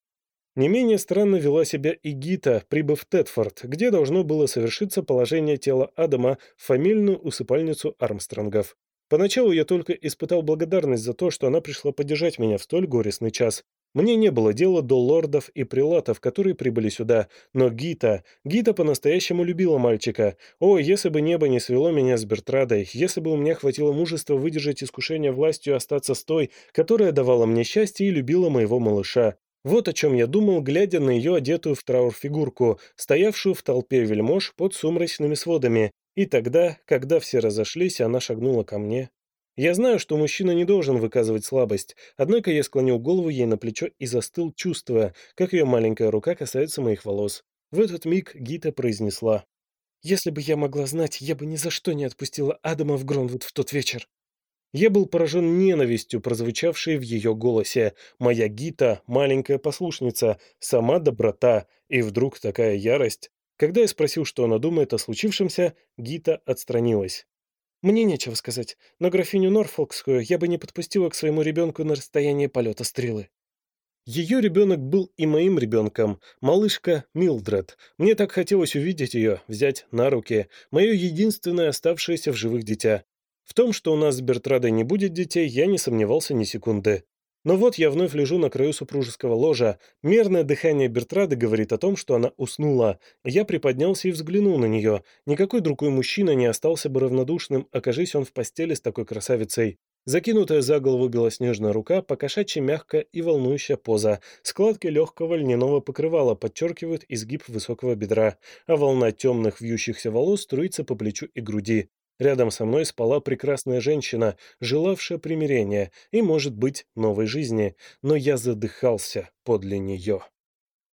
Не менее странно вела себя и Гита, прибыв в Тетфорд, где должно было совершиться положение тела Адама в фамильную усыпальницу Армстронгов. Поначалу я только испытал благодарность за то, что она пришла поддержать меня в столь горестный час, мне не было дела до лордов и прилатов, которые прибыли сюда, но Гита, Гита по-настоящему любила мальчика. О, если бы небо не свело меня с Бертрадой, если бы у меня хватило мужества выдержать искушение властью остаться с той, которая давала мне счастье и любила моего малыша. Вот о чем я думал, глядя на ее одетую в траур фигурку, стоявшую в толпе вельмож под сумрачными сводами. И тогда, когда все разошлись, она шагнула ко мне я знаю, что мужчина не должен выказывать слабость, однако я склонил голову ей на плечо и застыл, чувствуя, как ее маленькая рука касается моих волос. В этот миг Гита произнесла. «Если бы я могла знать, я бы ни за что не отпустила Адама в Гронвуд в тот вечер». Я был поражен ненавистью, прозвучавшей в ее голосе. Моя Гита, маленькая послушница, сама доброта, и вдруг такая ярость. Когда я спросил, что она думает о случившемся, Гита отстранилась. Мне нечего сказать, но графиню Норфолкскую я бы не подпустила к своему ребенку на расстояние полета стрелы. Ее ребенок был и моим ребенком, малышка Милдред. Мне так хотелось увидеть ее, взять на руки, мое единственное оставшееся в живых дитя. В том, что у нас с Бертрадой не будет детей, я не сомневался ни секунды. Но вот я вновь лежу на краю супружеского ложа. Мерное дыхание Бертрады говорит о том, что она уснула. Я приподнялся и взглянул на нее. Никакой другой мужчина не остался бы равнодушным, окажись он в постели с такой красавицей. Закинутая за голову белоснежная рука, покошачья мягкая и волнующая поза. Складки легкого льняного покрывала подчеркивают изгиб высокого бедра, а волна темных вьющихся волос струится по плечу и груди. Рядом со мной спала прекрасная женщина, желавшая примирения и, может быть, новой жизни, но я задыхался подле нее.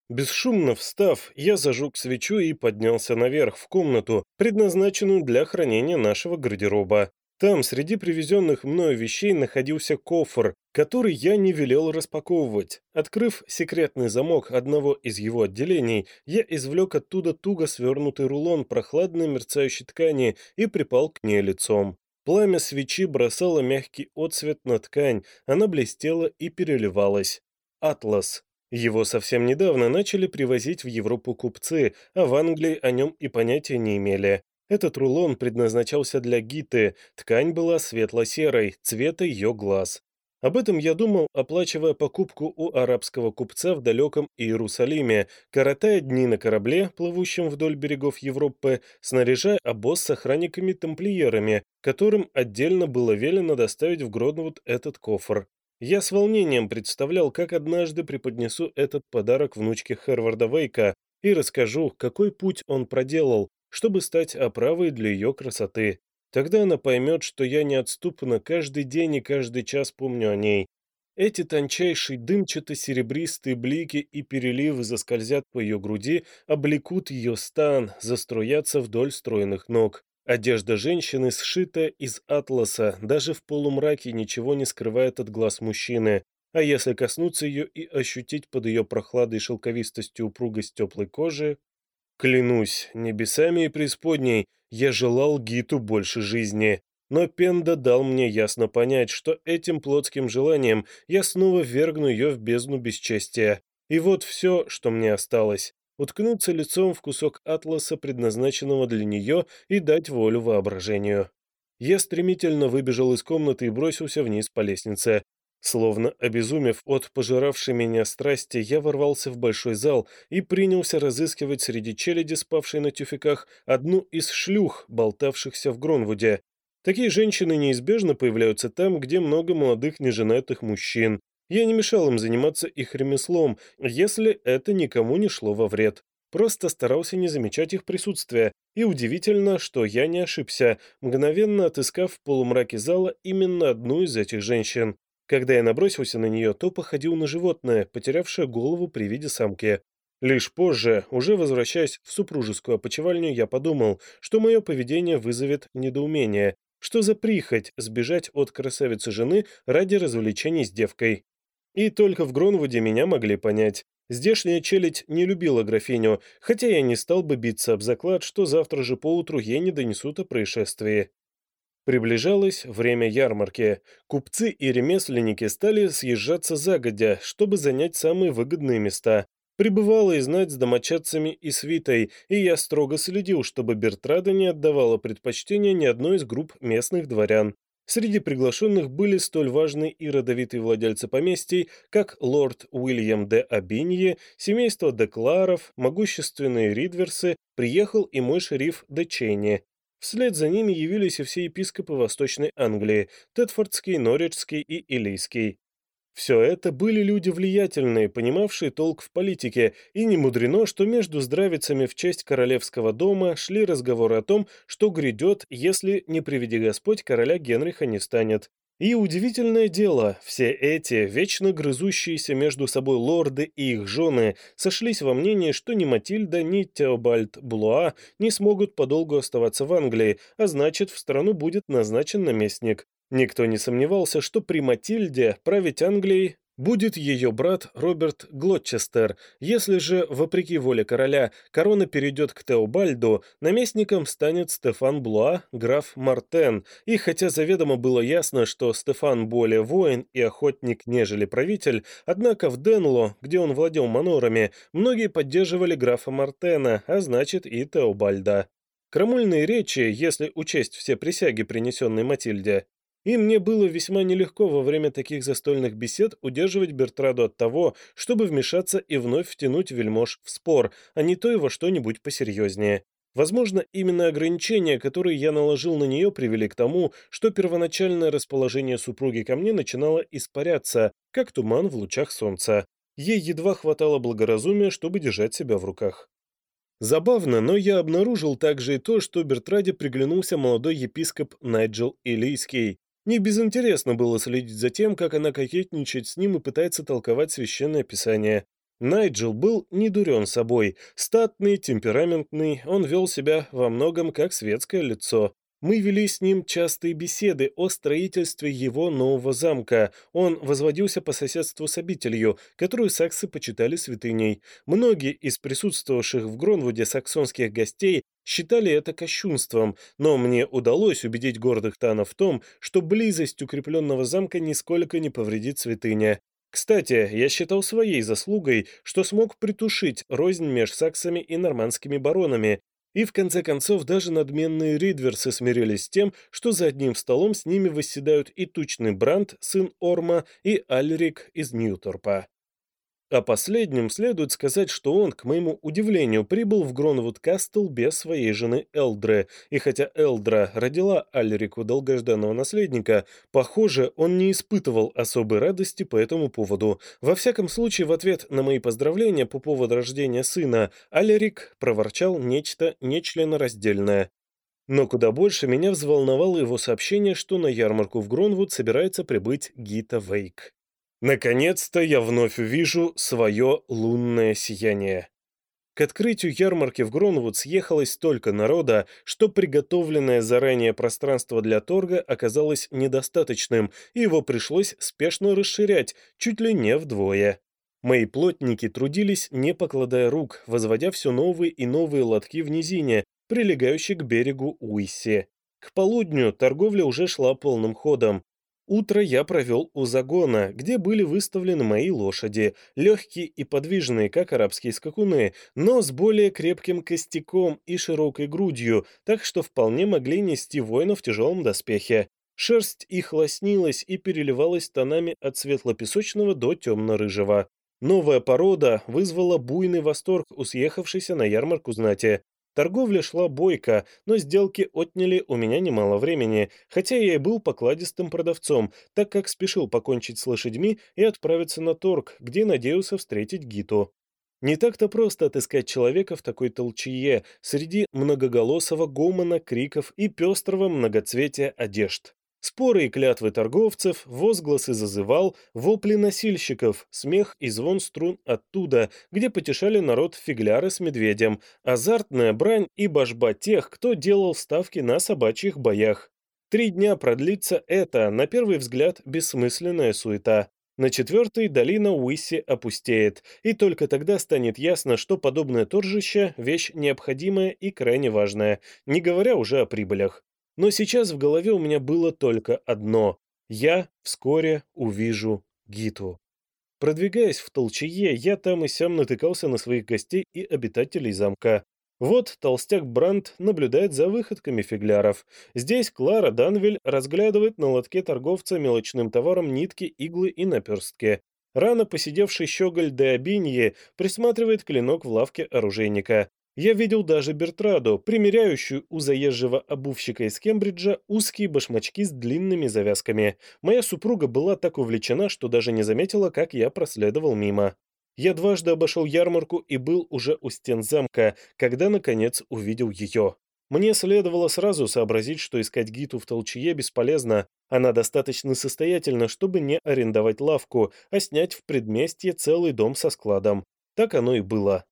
Бесшумно встав, я зажег свечу и поднялся наверх в комнату, предназначенную для хранения нашего гардероба. Там, среди привезенных мною вещей, находился кофр, который я не велел распаковывать. Открыв секретный замок одного из его отделений, я извлек оттуда туго свернутый рулон прохладной мерцающей ткани и припал к ней лицом. Пламя свечи бросало мягкий отсвет на ткань, она блестела и переливалась. Атлас. Его совсем недавно начали привозить в Европу купцы, а в Англии о нем и понятия не имели. Этот рулон предназначался для Гиты, ткань была светло-серой, цвета ее глаз. Об этом я думал, оплачивая покупку у арабского купца в далеком Иерусалиме, коротая дни на корабле, плывущем вдоль берегов Европы, снаряжая обоз с охранниками-тамплиерами, которым отдельно было велено доставить в Гроднвуд этот кофр. Я с волнением представлял, как однажды преподнесу этот подарок внучке Херварда Вейка и расскажу, какой путь он проделал, чтобы стать оправой для ее красоты. Тогда она поймет, что я неотступно каждый день и каждый час помню о ней. Эти тончайшие дымчато-серебристые блики и переливы заскользят по ее груди, облекут ее стан, заструятся вдоль стройных ног. Одежда женщины сшита из атласа, даже в полумраке ничего не скрывает от глаз мужчины. А если коснуться ее и ощутить под ее прохладой шелковистостью упругость теплой кожи, Клянусь, небесами и преисподней, я желал Гиту больше жизни. Но Пенда дал мне ясно понять, что этим плотским желанием я снова вергну ее в бездну бесчестия. И вот все, что мне осталось. Уткнуться лицом в кусок атласа, предназначенного для нее, и дать волю воображению. Я стремительно выбежал из комнаты и бросился вниз по лестнице. Словно обезумев от пожиравшей меня страсти, я ворвался в большой зал и принялся разыскивать среди челяди, спавшей на тюфяках, одну из шлюх, болтавшихся в Гронвуде. Такие женщины неизбежно появляются там, где много молодых неженатых мужчин. Я не мешал им заниматься их ремеслом, если это никому не шло во вред. просто старался не замечать их присутствия, и удивительно, что я не ошибся, мгновенно отыскав в полумраке зала именно одну из этих женщин. Когда я набросился на нее, то походил на животное, потерявшее голову при виде самки. Лишь позже, уже возвращаясь в супружескую опочивальню, я подумал, что мое поведение вызовет недоумение. Что за прихоть сбежать от красавицы жены ради развлечений с девкой? И только в Гронвуде меня могли понять. Здешняя челядь не любила графиню, хотя я не стал бы биться об заклад, что завтра же поутру ей не донесут о происшествии. Приближалось время ярмарки. Купцы и ремесленники стали съезжаться загодя, чтобы занять самые выгодные места. Прибывала и знать с домочадцами и свитой, и я строго следил, чтобы Бертрада не отдавала предпочтения ни одной из групп местных дворян. Среди приглашенных были столь важные и родовитые владельцы поместий, как лорд Уильям де Абинье, семейство де Кларов, могущественные Ридверсы, приехал и мой шериф де Чейни. Вслед за ними явились и все епископы Восточной Англии – Тетфордский, Норриджский и Илийский. Все это были люди влиятельные, понимавшие толк в политике, и не мудрено, что между здравицами в честь королевского дома шли разговоры о том, что грядет, если, не приведи Господь, короля Генриха не станет. И удивительное дело, все эти, вечно грызущиеся между собой лорды и их жены, сошлись во мнении, что ни Матильда, ни Теобальд Блуа не смогут подолгу оставаться в Англии, а значит, в страну будет назначен наместник. Никто не сомневался, что при Матильде править Англией будет ее брат Роберт Глотчестер. Если же, вопреки воле короля, корона перейдет к Теобальду, наместником станет Стефан Блуа, граф Мартен. И хотя заведомо было ясно, что Стефан более воин и охотник, нежели правитель, однако в Денло, где он владел манорами, многие поддерживали графа Мартена, а значит и Теобальда. Крамольные речи, если учесть все присяги, принесенные Матильде, и мне было весьма нелегко во время таких застольных бесед удерживать Бертраду от того, чтобы вмешаться и вновь втянуть вельмож в спор, а не то и во что-нибудь посерьезнее. Возможно, именно ограничения, которые я наложил на нее, привели к тому, что первоначальное расположение супруги ко мне начинало испаряться, как туман в лучах солнца. Ей едва хватало благоразумия, чтобы держать себя в руках. Забавно, но я обнаружил также и то, что Бертраде приглянулся молодой епископ Найджел Илийский, не безинтересно было следить за тем, как она кокетничает с ним и пытается толковать священное писание. Найджел был не дурен собой, статный, темпераментный, он вел себя во многом как светское лицо. Мы вели с ним частые беседы о строительстве его нового замка. Он возводился по соседству с обителью, которую саксы почитали святыней. Многие из присутствовавших в Гронвуде саксонских гостей считали это кощунством, но мне удалось убедить гордых танов в том, что близость укрепленного замка нисколько не повредит святыня. Кстати, я считал своей заслугой, что смог притушить рознь меж саксами и нормандскими баронами, и в конце концов даже надменные ридверсы смирились с тем, что за одним столом с ними восседают и тучный Бранд, сын Орма, и Альрик из Ньюторпа. О последнем следует сказать, что он, к моему удивлению, прибыл в Гронвуд Кастл без своей жены Элдры, и хотя Элдра родила Альрику долгожданного наследника, похоже, он не испытывал особой радости по этому поводу. Во всяком случае, в ответ на мои поздравления по поводу рождения сына, Альрик проворчал нечто нечленораздельное. Но куда больше меня взволновало его сообщение, что на ярмарку в Гронвуд собирается прибыть Гита Вейк. Наконец-то я вновь увижу свое лунное сияние. К открытию ярмарки в Гронвуд съехалось столько народа, что приготовленное заранее пространство для торга оказалось недостаточным, и его пришлось спешно расширять, чуть ли не вдвое. Мои плотники трудились, не покладая рук, возводя все новые и новые лотки в низине, прилегающей к берегу Уйсе. К полудню торговля уже шла полным ходом. Утро я провел у загона, где были выставлены мои лошади, легкие и подвижные, как арабские скакуны, но с более крепким костяком и широкой грудью, так что вполне могли нести воина в тяжелом доспехе. Шерсть их лоснилась и переливалась тонами от светло-песочного до темно-рыжего. Новая порода вызвала буйный восторг у съехавшейся на ярмарку знати. Торговля шла бойко, но сделки отняли у меня немало времени, хотя я и был покладистым продавцом, так как спешил покончить с лошадьми и отправиться на торг, где надеялся встретить Гиту. Не так-то просто отыскать человека в такой толчье среди многоголосого гомона, криков и пестрого многоцветия одежд. Споры и клятвы торговцев, возгласы зазывал, вопли носильщиков, смех и звон струн оттуда, где потешали народ фигляры с медведем, азартная брань и божба тех, кто делал ставки на собачьих боях. Три дня продлится это, на первый взгляд, бессмысленная суета. На четвертый долина Уисси опустеет, и только тогда станет ясно, что подобное торжище – вещь необходимая и крайне важная, не говоря уже о прибылях. Но сейчас в голове у меня было только одно – я вскоре увижу Гиту. Продвигаясь в толчее, я там и сям натыкался на своих гостей и обитателей замка. Вот толстяк Брандт наблюдает за выходками фигляров. Здесь Клара Данвиль разглядывает на лотке торговца мелочным товаром нитки, иглы и наперстки. Рано посидевший щеголь де Абинье присматривает клинок в лавке оружейника. Я видел даже Бертраду, примеряющую у заезжего обувщика из Кембриджа узкие башмачки с длинными завязками. Моя супруга была так увлечена, что даже не заметила, как я проследовал мимо. Я дважды обошел ярмарку и был уже у стен замка, когда, наконец, увидел ее. Мне следовало сразу сообразить, что искать Гиту в толчье бесполезно. Она достаточно состоятельна, чтобы не арендовать лавку, а снять в предместье целый дом со складом. Так оно и было.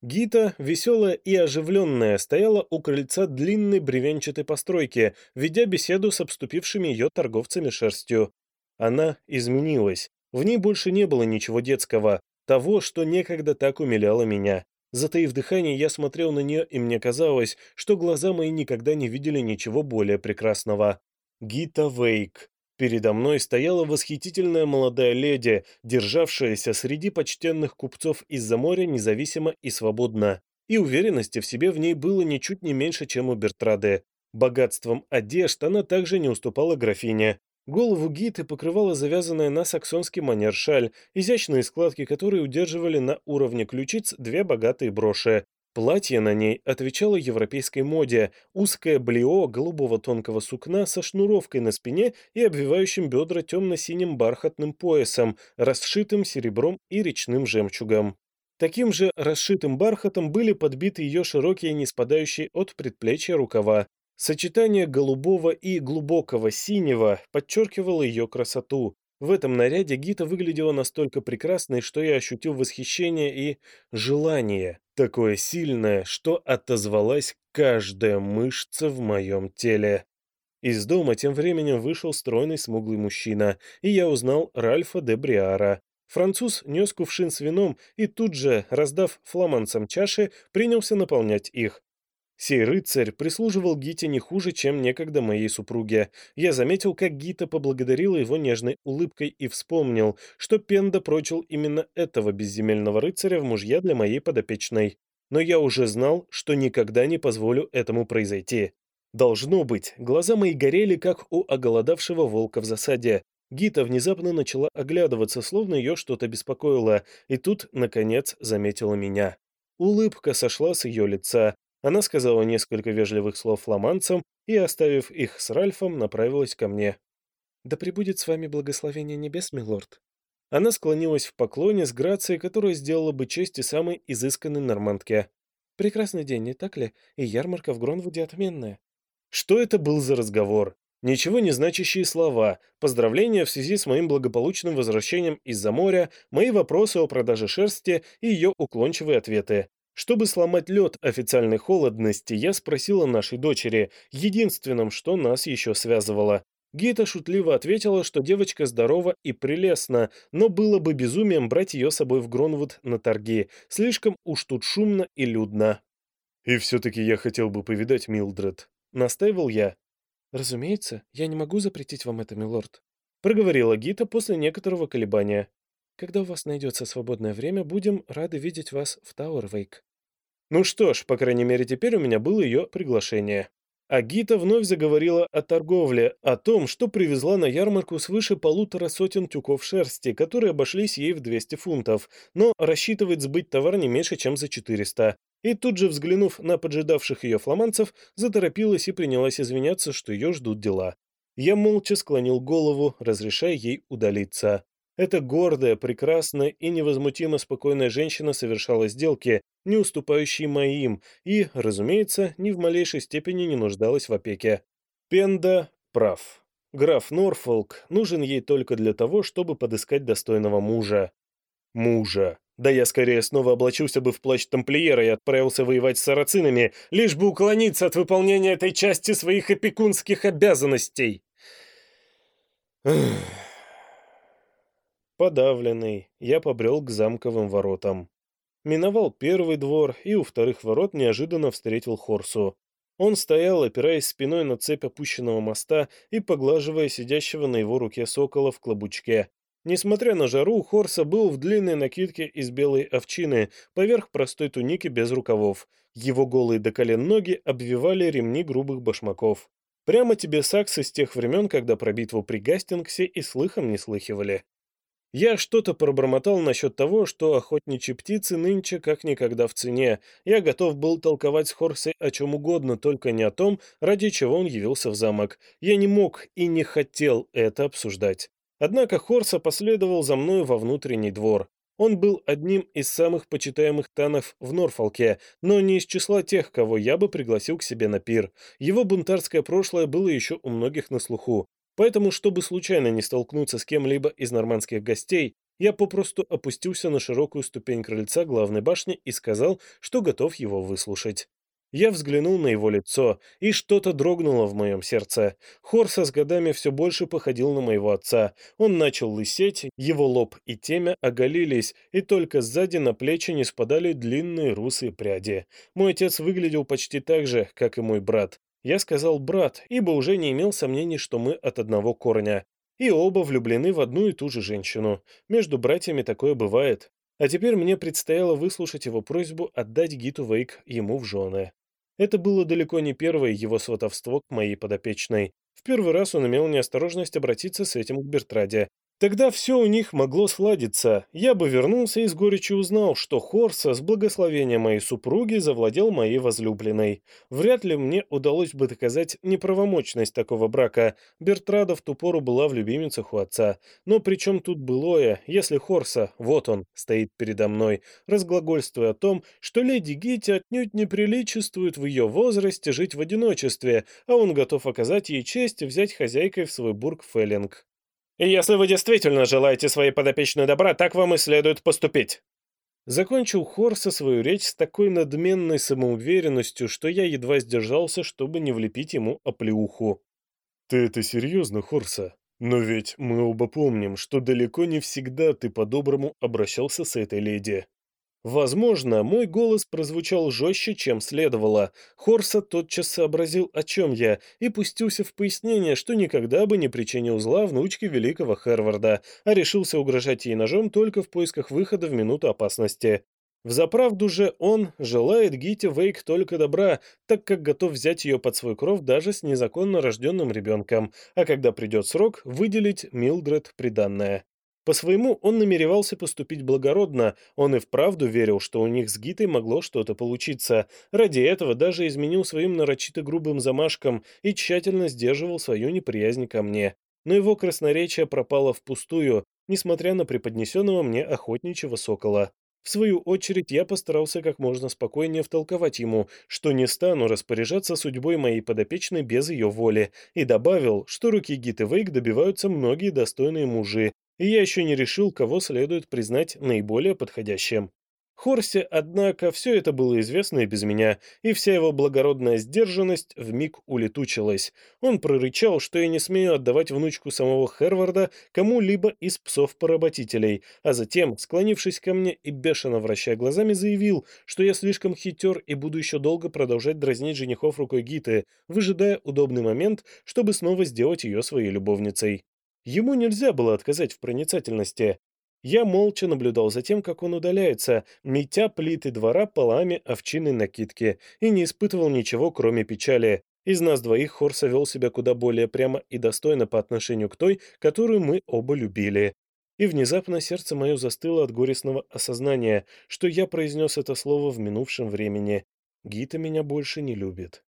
Гита, веселая и оживленная, стояла у крыльца длинной бревенчатой постройки, ведя беседу с обступившими ее торговцами шерстью. Она изменилась. В ней больше не было ничего детского, того, что некогда так умиляло меня. Затаив дыхание, я смотрел на нее, и мне казалось, что глаза мои никогда не видели ничего более прекрасного. Гита Вейк, Передо мной стояла восхитительная молодая леди, державшаяся среди почтенных купцов из-за моря независимо и свободно. И уверенности в себе в ней было ничуть не меньше, чем у Бертраде. Богатством одежд она также не уступала графине. Голову Гиты покрывала завязанная на саксонский манер шаль, изящные складки которые удерживали на уровне ключиц две богатые броши. Платье на ней отвечало европейской моде, узкое блио голубого тонкого сукна со шнуровкой на спине и обвивающим бедра темно-синим бархатным поясом, расшитым серебром и речным жемчугом. Таким же расшитым бархатом были подбиты ее широкие, не спадающие от предплечья рукава. Сочетание голубого и глубокого синего подчеркивало ее красоту. В этом наряде Гита выглядела настолько прекрасной, что я ощутил восхищение и желание, такое сильное, что отозвалась каждая мышца в моем теле. Из дома тем временем вышел стройный смуглый мужчина, и я узнал Ральфа де Бриара. Француз нес кувшин с вином и тут же, раздав фламанцам чаши, принялся наполнять их. Сей рыцарь прислуживал Гите не хуже, чем некогда моей супруге. Я заметил, как Гита поблагодарила его нежной улыбкой и вспомнил, что Пенда прочил именно этого безземельного рыцаря в мужья для моей подопечной. Но я уже знал, что никогда не позволю этому произойти. Должно быть, глаза мои горели, как у оголодавшего волка в засаде. Гита внезапно начала оглядываться, словно ее что-то беспокоило, и тут, наконец, заметила меня. Улыбка сошла с ее лица, она сказала несколько вежливых слов фламандцам и, оставив их с Ральфом, направилась ко мне. «Да пребудет с вами благословение небес, милорд». Она склонилась в поклоне с грацией, которая сделала бы честь и самой изысканной нормандке. «Прекрасный день, не так ли? И ярмарка в Гронвуде отменная». Что это был за разговор? Ничего не значащие слова, поздравления в связи с моим благополучным возвращением из-за моря, мои вопросы о продаже шерсти и ее уклончивые ответы. Чтобы сломать лед официальной холодности, я спросила нашей дочери, единственном, что нас еще связывало. Гита шутливо ответила, что девочка здорова и прелестна, но было бы безумием брать ее с собой в Гронвуд на торги. Слишком уж тут шумно и людно. «И все-таки я хотел бы повидать Милдред», — настаивал я. «Разумеется, я не могу запретить вам это, милорд», — проговорила Гита после некоторого колебания. «Когда у вас найдется свободное время, будем рады видеть вас в Тауэрвейк». Ну что ж, по крайней мере, теперь у меня было ее приглашение. Агита вновь заговорила о торговле, о том, что привезла на ярмарку свыше полутора сотен тюков шерсти, которые обошлись ей в 200 фунтов, но рассчитывает сбыть товар не меньше, чем за 400. И тут же, взглянув на поджидавших ее фламанцев, заторопилась и принялась извиняться, что ее ждут дела. Я молча склонил голову, разрешая ей удалиться. Эта гордая, прекрасная и невозмутимо спокойная женщина совершала сделки, не уступающие моим, и, разумеется, ни в малейшей степени не нуждалась в опеке. Пенда прав. Граф Норфолк нужен ей только для того, чтобы подыскать достойного мужа. Мужа. Да я скорее снова облачился бы в плащ тамплиера и отправился воевать с сарацинами, лишь бы уклониться от выполнения этой части своих опекунских обязанностей. Подавленный, я побрел к замковым воротам. Миновал первый двор и у вторых ворот неожиданно встретил Хорсу. Он стоял, опираясь спиной на цепь опущенного моста и поглаживая сидящего на его руке сокола в клобучке. Несмотря на жару, Хорса был в длинной накидке из белой овчины, поверх простой туники без рукавов. Его голые до колен ноги обвивали ремни грубых башмаков. Прямо тебе саксы с тех времен, когда про битву при Гастингсе и слыхом не слыхивали. Я что-то пробормотал насчет того, что охотничьи птицы нынче как никогда в цене. Я готов был толковать с Хорсой о чем угодно, только не о том, ради чего он явился в замок. Я не мог и не хотел это обсуждать. Однако Хорса последовал за мной во внутренний двор. Он был одним из самых почитаемых танов в Норфолке, но не из числа тех, кого я бы пригласил к себе на пир. Его бунтарское прошлое было еще у многих на слуху. Поэтому, чтобы случайно не столкнуться с кем-либо из нормандских гостей, я попросту опустился на широкую ступень крыльца главной башни и сказал, что готов его выслушать. Я взглянул на его лицо, и что-то дрогнуло в моем сердце. Хорса с годами все больше походил на моего отца. Он начал лысеть, его лоб и темя оголились, и только сзади на плечи не спадали длинные русые пряди. Мой отец выглядел почти так же, как и мой брат. Я сказал «брат», ибо уже не имел сомнений, что мы от одного корня. И оба влюблены в одну и ту же женщину. Между братьями такое бывает. А теперь мне предстояло выслушать его просьбу отдать Гиту Вейк ему в жены. Это было далеко не первое его сватовство к моей подопечной. В первый раз он имел неосторожность обратиться с этим к Бертраде, Тогда все у них могло сладиться. Я бы вернулся и с горечью узнал, что Хорса с благословения моей супруги завладел моей возлюбленной. Вряд ли мне удалось бы доказать неправомочность такого брака. Бертрада в ту пору была в любимицах у отца. Но при чем тут былое, если Хорса, вот он, стоит передо мной, разглагольствуя о том, что леди Гити отнюдь не приличествует в ее возрасте жить в одиночестве, а он готов оказать ей честь взять хозяйкой в свой бург Феллинг. И если вы действительно желаете своей подопечной добра, так вам и следует поступить. Закончил Хорса свою речь с такой надменной самоуверенностью, что я едва сдержался, чтобы не влепить ему оплеуху. «Ты это серьезно, Хорса? Но ведь мы оба помним, что далеко не всегда ты по-доброму обращался с этой леди. Возможно, мой голос прозвучал жестче, чем следовало. Хорса тотчас сообразил, о чем я, и пустился в пояснение, что никогда бы не причинил зла внучке великого Херварда, а решился угрожать ей ножом только в поисках выхода в минуту опасности. Взаправду же он желает Гите Вейк только добра, так как готов взять ее под свой кров даже с незаконно рожденным ребенком, а когда придет срок, выделить Милдред приданное. По-своему он намеревался поступить благородно, он и вправду верил, что у них с Гитой могло что-то получиться. Ради этого даже изменил своим нарочито грубым замашкам и тщательно сдерживал свою неприязнь ко мне. Но его красноречие пропало впустую, несмотря на преподнесенного мне охотничьего сокола. В свою очередь я постарался как можно спокойнее втолковать ему, что не стану распоряжаться судьбой моей подопечной без ее воли, и добавил, что руки Гиты Вейк добиваются многие достойные мужи, и я еще не решил, кого следует признать наиболее подходящим. Хорсе, однако, все это было известно и без меня, и вся его благородная сдержанность вмиг улетучилась. Он прорычал, что я не смею отдавать внучку самого Херварда кому-либо из псов-поработителей, а затем, склонившись ко мне и бешено вращая глазами, заявил, что я слишком хитер и буду еще долго продолжать дразнить женихов рукой Гиты, выжидая удобный момент, чтобы снова сделать ее своей любовницей. Ему нельзя было отказать в проницательности. Я молча наблюдал за тем, как он удаляется, метя плиты двора полами овчиной накидки, и не испытывал ничего, кроме печали. Из нас двоих Хорса вел себя куда более прямо и достойно по отношению к той, которую мы оба любили. И внезапно сердце мое застыло от горестного осознания, что я произнес это слово в минувшем времени. Гита меня больше не любит.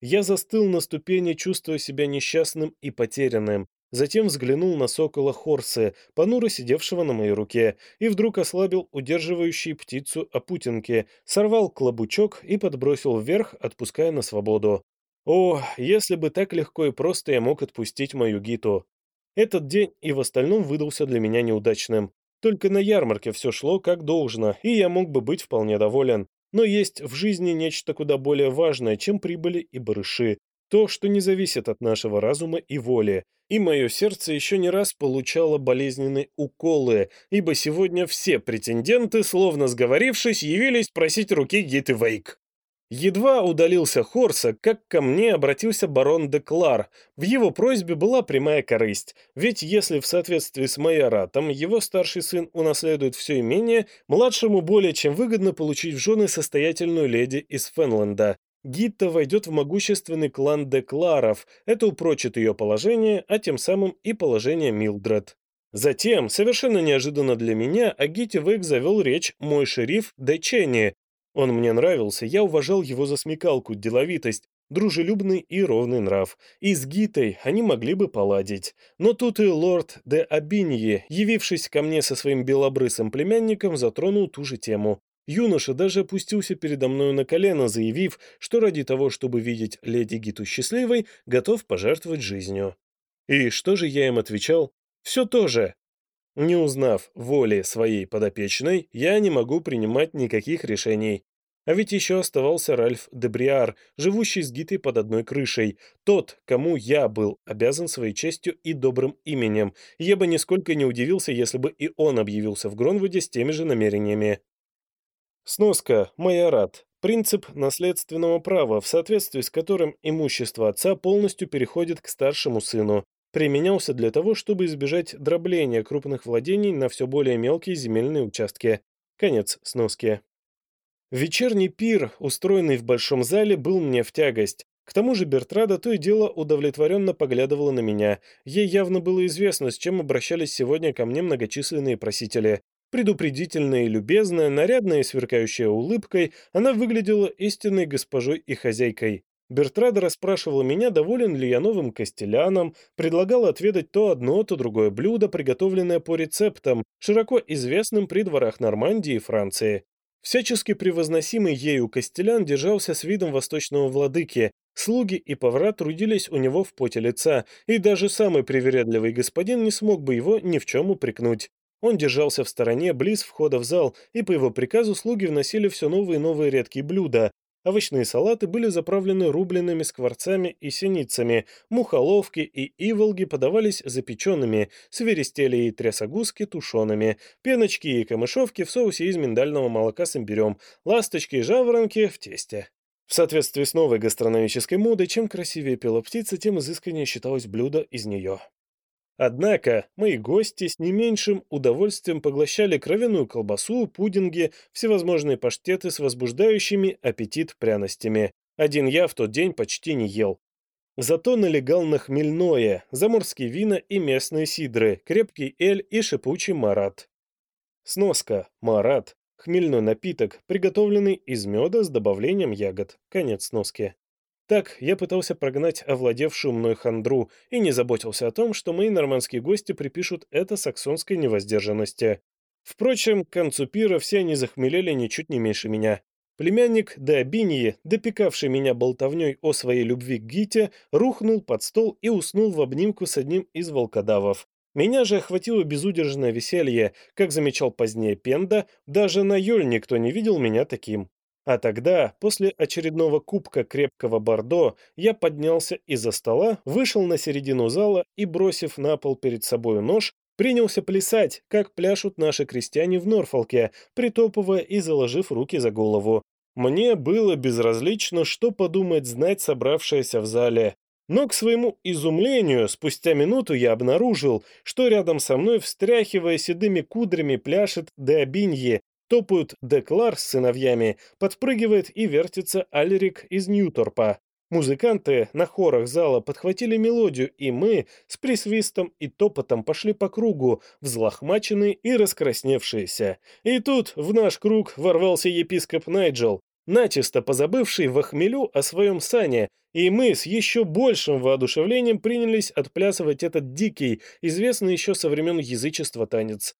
Я застыл на ступени, чувствуя себя несчастным и потерянным. Затем взглянул на сокола Хорсы, понуро сидевшего на моей руке, и вдруг ослабил удерживающий птицу опутинки, сорвал клобучок и подбросил вверх, отпуская на свободу. О, если бы так легко и просто я мог отпустить мою гиту. Этот день и в остальном выдался для меня неудачным. Только на ярмарке все шло как должно, и я мог бы быть вполне доволен. Но есть в жизни нечто куда более важное, чем прибыли и барыши. То, что не зависит от нашего разума и воли. И мое сердце еще не раз получало болезненные уколы, ибо сегодня все претенденты, словно сговорившись, явились просить руки Гиты Вейк. Едва удалился Хорса, как ко мне обратился барон де Клар. В его просьбе была прямая корысть, ведь если в соответствии с майоратом его старший сын унаследует все имение, младшему более чем выгодно получить в жены состоятельную леди из Фенленда. Гитта войдет в могущественный клан де Кларов, это упрочит ее положение, а тем самым и положение Милдред. Затем, совершенно неожиданно для меня, о Гите Вейк завел речь мой шериф Де Ченни, он мне нравился, я уважал его за смекалку, деловитость, дружелюбный и ровный нрав. И с Гитой они могли бы поладить. Но тут и лорд де Абиньи, явившись ко мне со своим белобрысым племянником, затронул ту же тему. Юноша даже опустился передо мною на колено, заявив, что ради того, чтобы видеть леди Гиту счастливой, готов пожертвовать жизнью. И что же я им отвечал? Все то же. Не узнав воли своей подопечной, я не могу принимать никаких решений. А ведь еще оставался Ральф Дебриар, живущий с Гитой под одной крышей, тот, кому я был обязан своей честью и добрым именем. Я бы нисколько не удивился, если бы и он объявился в Гронвуде с теми же намерениями. Сноска. Майорат. Принцип наследственного права, в соответствии с которым имущество отца полностью переходит к старшему сыну применялся для того, чтобы избежать дробления крупных владений на все более мелкие земельные участки. Конец сноски. Вечерний пир, устроенный в большом зале, был мне в тягость. К тому же Бертрада то и дело удовлетворенно поглядывала на меня. Ей явно было известно, с чем обращались сегодня ко мне многочисленные просители. Предупредительная и любезная, нарядная и сверкающая улыбкой, она выглядела истинной госпожой и хозяйкой. Бертрада расспрашивала меня, доволен ли я новым костеляном, предлагала отведать то одно, то другое блюдо, приготовленное по рецептам, широко известным при дворах Нормандии и Франции. Всячески превозносимый ею костелян держался с видом восточного владыки, слуги и повара трудились у него в поте лица, и даже самый привередливый господин не смог бы его ни в чем упрекнуть. Он держался в стороне, близ входа в зал, и по его приказу слуги вносили все новые и новые редкие блюда, Овощные салаты были заправлены рубленными скворцами и синицами, мухоловки и иволги подавались запеченными, свиристели и трясогузки тушеными, пеночки и камышовки в соусе из миндального молока с имбирем, ласточки и жаворонки в тесте. В соответствии с новой гастрономической модой, чем красивее пела птица, тем изысканнее считалось блюдо из нее. Однако мои гости с не меньшим удовольствием поглощали кровяную колбасу, пудинги, всевозможные паштеты с возбуждающими аппетит пряностями. Один я в тот день почти не ел. Зато налегал на хмельное, заморские вина и местные сидры, крепкий эль и шипучий марат. Сноска. Марат. Хмельной напиток, приготовленный из меда с добавлением ягод. Конец сноски. Так я пытался прогнать овладевшую мной хандру и не заботился о том, что мои нормандские гости припишут это саксонской невоздержанности. Впрочем, к концу пира все они захмелели ничуть не меньше меня. Племянник Деобинии, допекавший меня болтовней о своей любви к Гите, рухнул под стол и уснул в обнимку с одним из волкодавов. Меня же охватило безудержное веселье, как замечал позднее Пенда, даже на Йоль никто не видел меня таким. А тогда, после очередного кубка крепкого бордо, я поднялся из-за стола, вышел на середину зала и, бросив на пол перед собой нож, принялся плясать, как пляшут наши крестьяне в Норфолке, притопывая и заложив руки за голову. Мне было безразлично, что подумать знать собравшаяся в зале. Но, к своему изумлению, спустя минуту я обнаружил, что рядом со мной, встряхивая седыми кудрями, пляшет Деобинье, Топают Деклар с сыновьями, подпрыгивает и вертится Альрик из Ньюторпа. Музыканты на хорах зала подхватили мелодию, и мы с присвистом и топотом пошли по кругу, взлохмаченные и раскрасневшиеся. И тут в наш круг ворвался епископ Найджел. начисто позабывший в охмелю о своем сане, и мы с еще большим воодушевлением принялись отплясывать этот дикий, известный еще со времен язычества танец.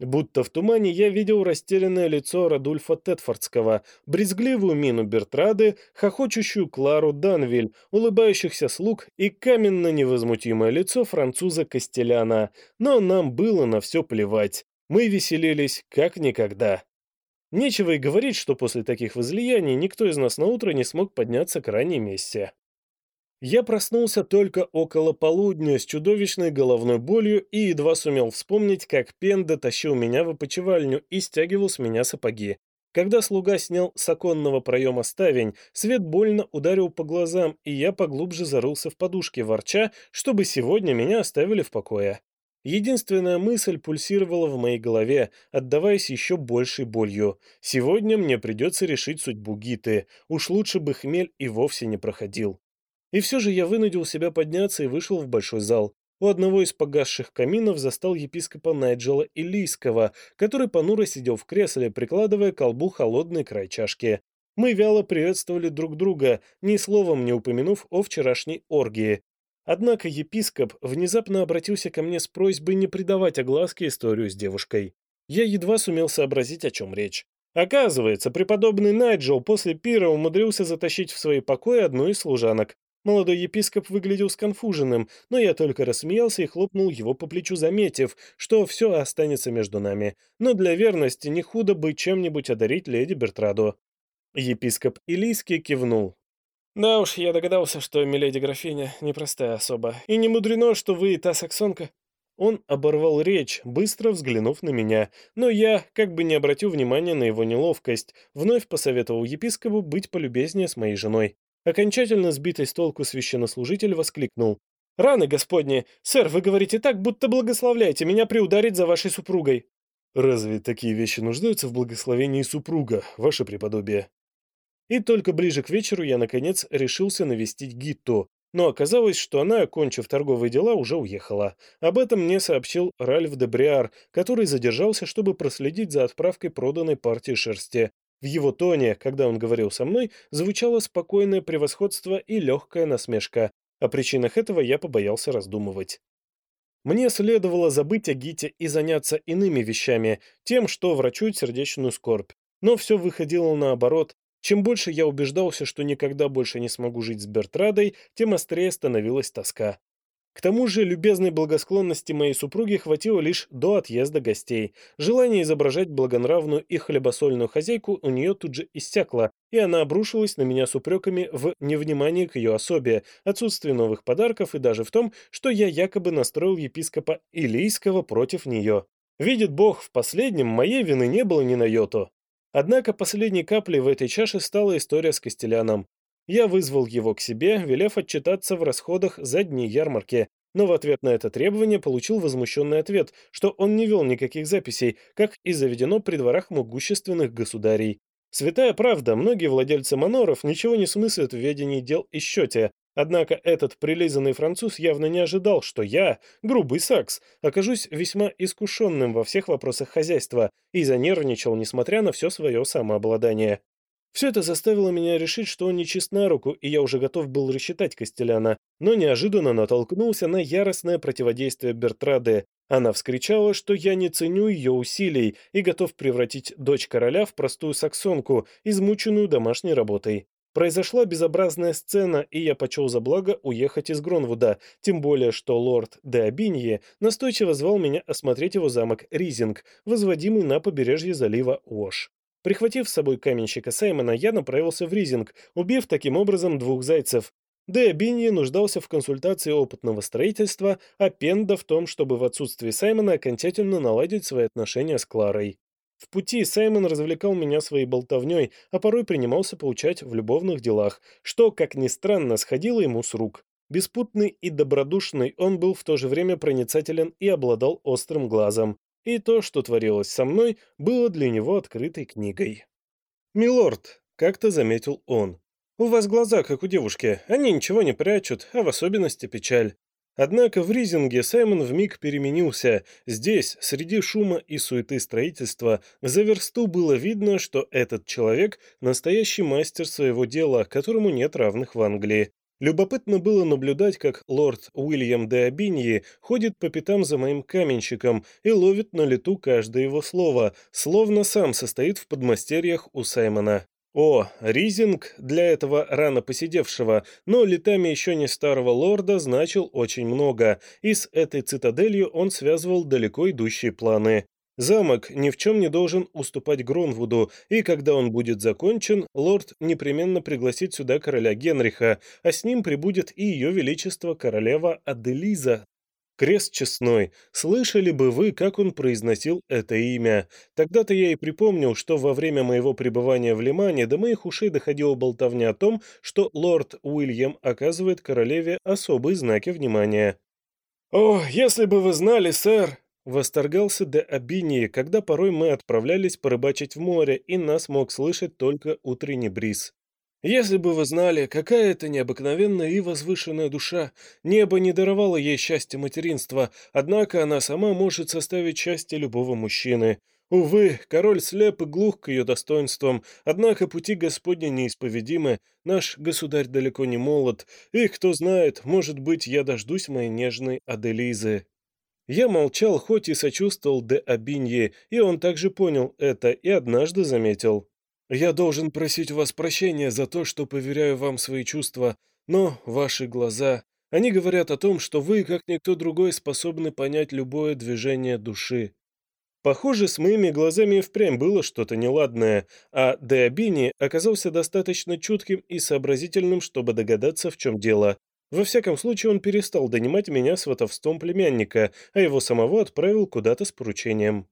Будто в тумане я видел растерянное лицо Радульфа Тетфордского, брезгливую мину Бертрады, хохочущую Клару Данвиль, улыбающихся слуг и каменно-невозмутимое лицо француза Костеляна. Но нам было на все плевать. Мы веселились как никогда. Нечего и говорить, что после таких возлияний никто из нас на утро не смог подняться к ранней мессе. Я проснулся только около полудня с чудовищной головной болью и едва сумел вспомнить, как Пенда тащил меня в опочивальню и стягивал с меня сапоги. Когда слуга снял с оконного проема ставень, свет больно ударил по глазам, и я поглубже зарылся в подушке, ворча, чтобы сегодня меня оставили в покое. Единственная мысль пульсировала в моей голове, отдаваясь еще большей болью. Сегодня мне придется решить судьбу Гиты, уж лучше бы хмель и вовсе не проходил. И все же я вынудил себя подняться и вышел в большой зал. У одного из погасших каминов застал епископа Найджела Илийского, который понуро сидел в кресле, прикладывая к колбу холодный край чашки. Мы вяло приветствовали друг друга, ни словом не упомянув о вчерашней оргии. Однако епископ внезапно обратился ко мне с просьбой не придавать огласке историю с девушкой. Я едва сумел сообразить, о чем речь. Оказывается, преподобный Найджел после пира умудрился затащить в свои покои одну из служанок. Молодой епископ выглядел сконфуженным, но я только рассмеялся и хлопнул его по плечу, заметив, что все останется между нами. Но для верности не худо бы чем-нибудь одарить леди Бертраду. Епископ Илийский кивнул. «Да уж, я догадался, что миледи графиня непростая особа. И не мудрено, что вы та саксонка». Он оборвал речь, быстро взглянув на меня, но я, как бы не обратил внимания на его неловкость, вновь посоветовал епископу быть полюбезнее с моей женой. Окончательно сбитый с толку священнослужитель воскликнул. «Раны, господни! Сэр, вы говорите так, будто благословляете меня приударить за вашей супругой!» «Разве такие вещи нуждаются в благословении супруга, ваше преподобие?» И только ближе к вечеру я, наконец, решился навестить Гитто, но оказалось, что она, окончив торговые дела, уже уехала. Об этом мне сообщил Ральф де Бриар, который задержался, чтобы проследить за отправкой проданной партии шерсти. В его тоне, когда он говорил со мной, звучало спокойное превосходство и легкая насмешка. О причинах этого я побоялся раздумывать. Мне следовало забыть о Гите и заняться иными вещами, тем, что врачует сердечную скорбь. Но все выходило наоборот. Чем больше я убеждался, что никогда больше не смогу жить с Бертрадой, тем острее становилась тоска. К тому же любезной благосклонности моей супруги хватило лишь до отъезда гостей. Желание изображать благонравную и хлебосольную хозяйку у нее тут же иссякло, и она обрушилась на меня с упреками в невнимании к ее особе, отсутствии новых подарков и даже в том, что я якобы настроил епископа Илийского против нее. Видит Бог, в последнем моей вины не было ни на йоту. Однако последней каплей в этой чаше стала история с Костеляном. Я вызвал его к себе, велев отчитаться в расходах за дни ярмарки, но в ответ на это требование получил возмущенный ответ, что он не вел никаких записей, как и заведено при дворах могущественных государей. Святая правда, многие владельцы маноров ничего не смыслят в ведении дел и счете, однако этот прилизанный француз явно не ожидал, что я, грубый сакс, окажусь весьма искушенным во всех вопросах хозяйства и занервничал, несмотря на все свое самообладание. Все это заставило меня решить, что он не чист на руку, и я уже готов был рассчитать Костеляна, но неожиданно натолкнулся на яростное противодействие Бертраде. Она вскричала, что я не ценю ее усилий и готов превратить дочь короля в простую саксонку, измученную домашней работой. Произошла безобразная сцена, и я почел за благо уехать из Гронвуда, тем более, что лорд де Абинье настойчиво звал меня осмотреть его замок Ризинг, возводимый на побережье залива Уош. Прихватив с собой каменщика Саймона, я направился в Ризинг, убив таким образом двух зайцев. Де Бинни нуждался в консультации опытного строительства, а Пенда в том, чтобы в отсутствие Саймона окончательно наладить свои отношения с Кларой. В пути Саймон развлекал меня своей болтовней, а порой принимался поучать в любовных делах, что, как ни странно, сходило ему с рук. Беспутный и добродушный, он был в то же время проницателен и обладал острым глазом и то, что творилось со мной, было для него открытой книгой. «Милорд», — как-то заметил он, — «у вас глаза, как у девушки, они ничего не прячут, а в особенности печаль. Однако в Ризинге Саймон вмиг переменился. Здесь, среди шума и суеты строительства, за версту было видно, что этот человек – настоящий мастер своего дела, которому нет равных в Англии. Любопытно было наблюдать, как лорд Уильям де Абиньи ходит по пятам за моим каменщиком и ловит на лету каждое его слово, словно сам состоит в подмастерьях у Саймона. О, Ризинг для этого рано посидевшего, но летами еще не старого лорда значил очень много, и с этой цитаделью он связывал далеко идущие планы. Замок ни в чем не должен уступать Гронвуду, и когда он будет закончен, лорд непременно пригласит сюда короля Генриха, а с ним прибудет и ее величество королева Аделиза, Крест честной, слышали бы вы, как он произносил это имя. Тогда-то я и припомнил, что во время моего пребывания в Лимане до моих ушей доходила болтовня о том, что лорд Уильям оказывает королеве особые знаки внимания. «О, если бы вы знали, сэр!» Восторгался де Абинии, когда порой мы отправлялись порыбачить в море, и нас мог слышать только утренний бриз. Если бы вы знали, какая это необыкновенная и возвышенная душа, небо не даровало ей счастья материнства, однако она сама может составить счастье любого мужчины. Увы, король слеп и глух к ее достоинствам, однако пути Господни неисповедимы, наш государь далеко не молод, и, кто знает, может быть, я дождусь моей нежной Аделизы. Я молчал, хоть и сочувствовал де Абинье, и он также понял это и однажды заметил. Я должен просить у вас прощения за то, что поверяю вам свои чувства, но ваши глаза, они говорят о том, что вы, как никто другой, способны понять любое движение души. Похоже, с моими глазами впрямь было что-то неладное, а Деобини оказался достаточно чутким и сообразительным, чтобы догадаться, в чем дело. Во всяком случае, он перестал донимать меня сватовством племянника, а его самого отправил куда-то с поручением.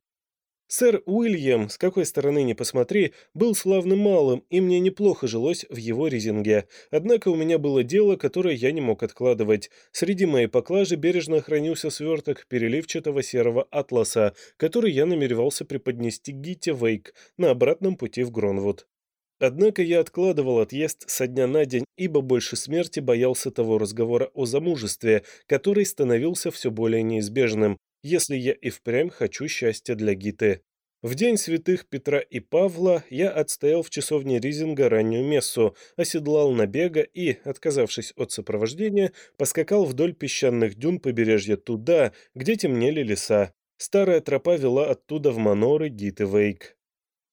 Сэр Уильям, с какой стороны ни посмотри, был славным малым, и мне неплохо жилось в его резинге. Однако у меня было дело, которое я не мог откладывать. Среди моей поклажи бережно хранился сверток переливчатого серого атласа, который я намеревался преподнести Гите Вейк на обратном пути в Гронвуд. Однако я откладывал отъезд со дня на день, ибо больше смерти боялся того разговора о замужестве, который становился все более неизбежным, если я и впрямь хочу счастья для Гиты. В день святых Петра и Павла я отстоял в часовне Ризинга раннюю мессу, оседлал набега и, отказавшись от сопровождения, поскакал вдоль песчаных дюн побережья туда, где темнели леса. Старая тропа вела оттуда в маноры Гиты Вейк.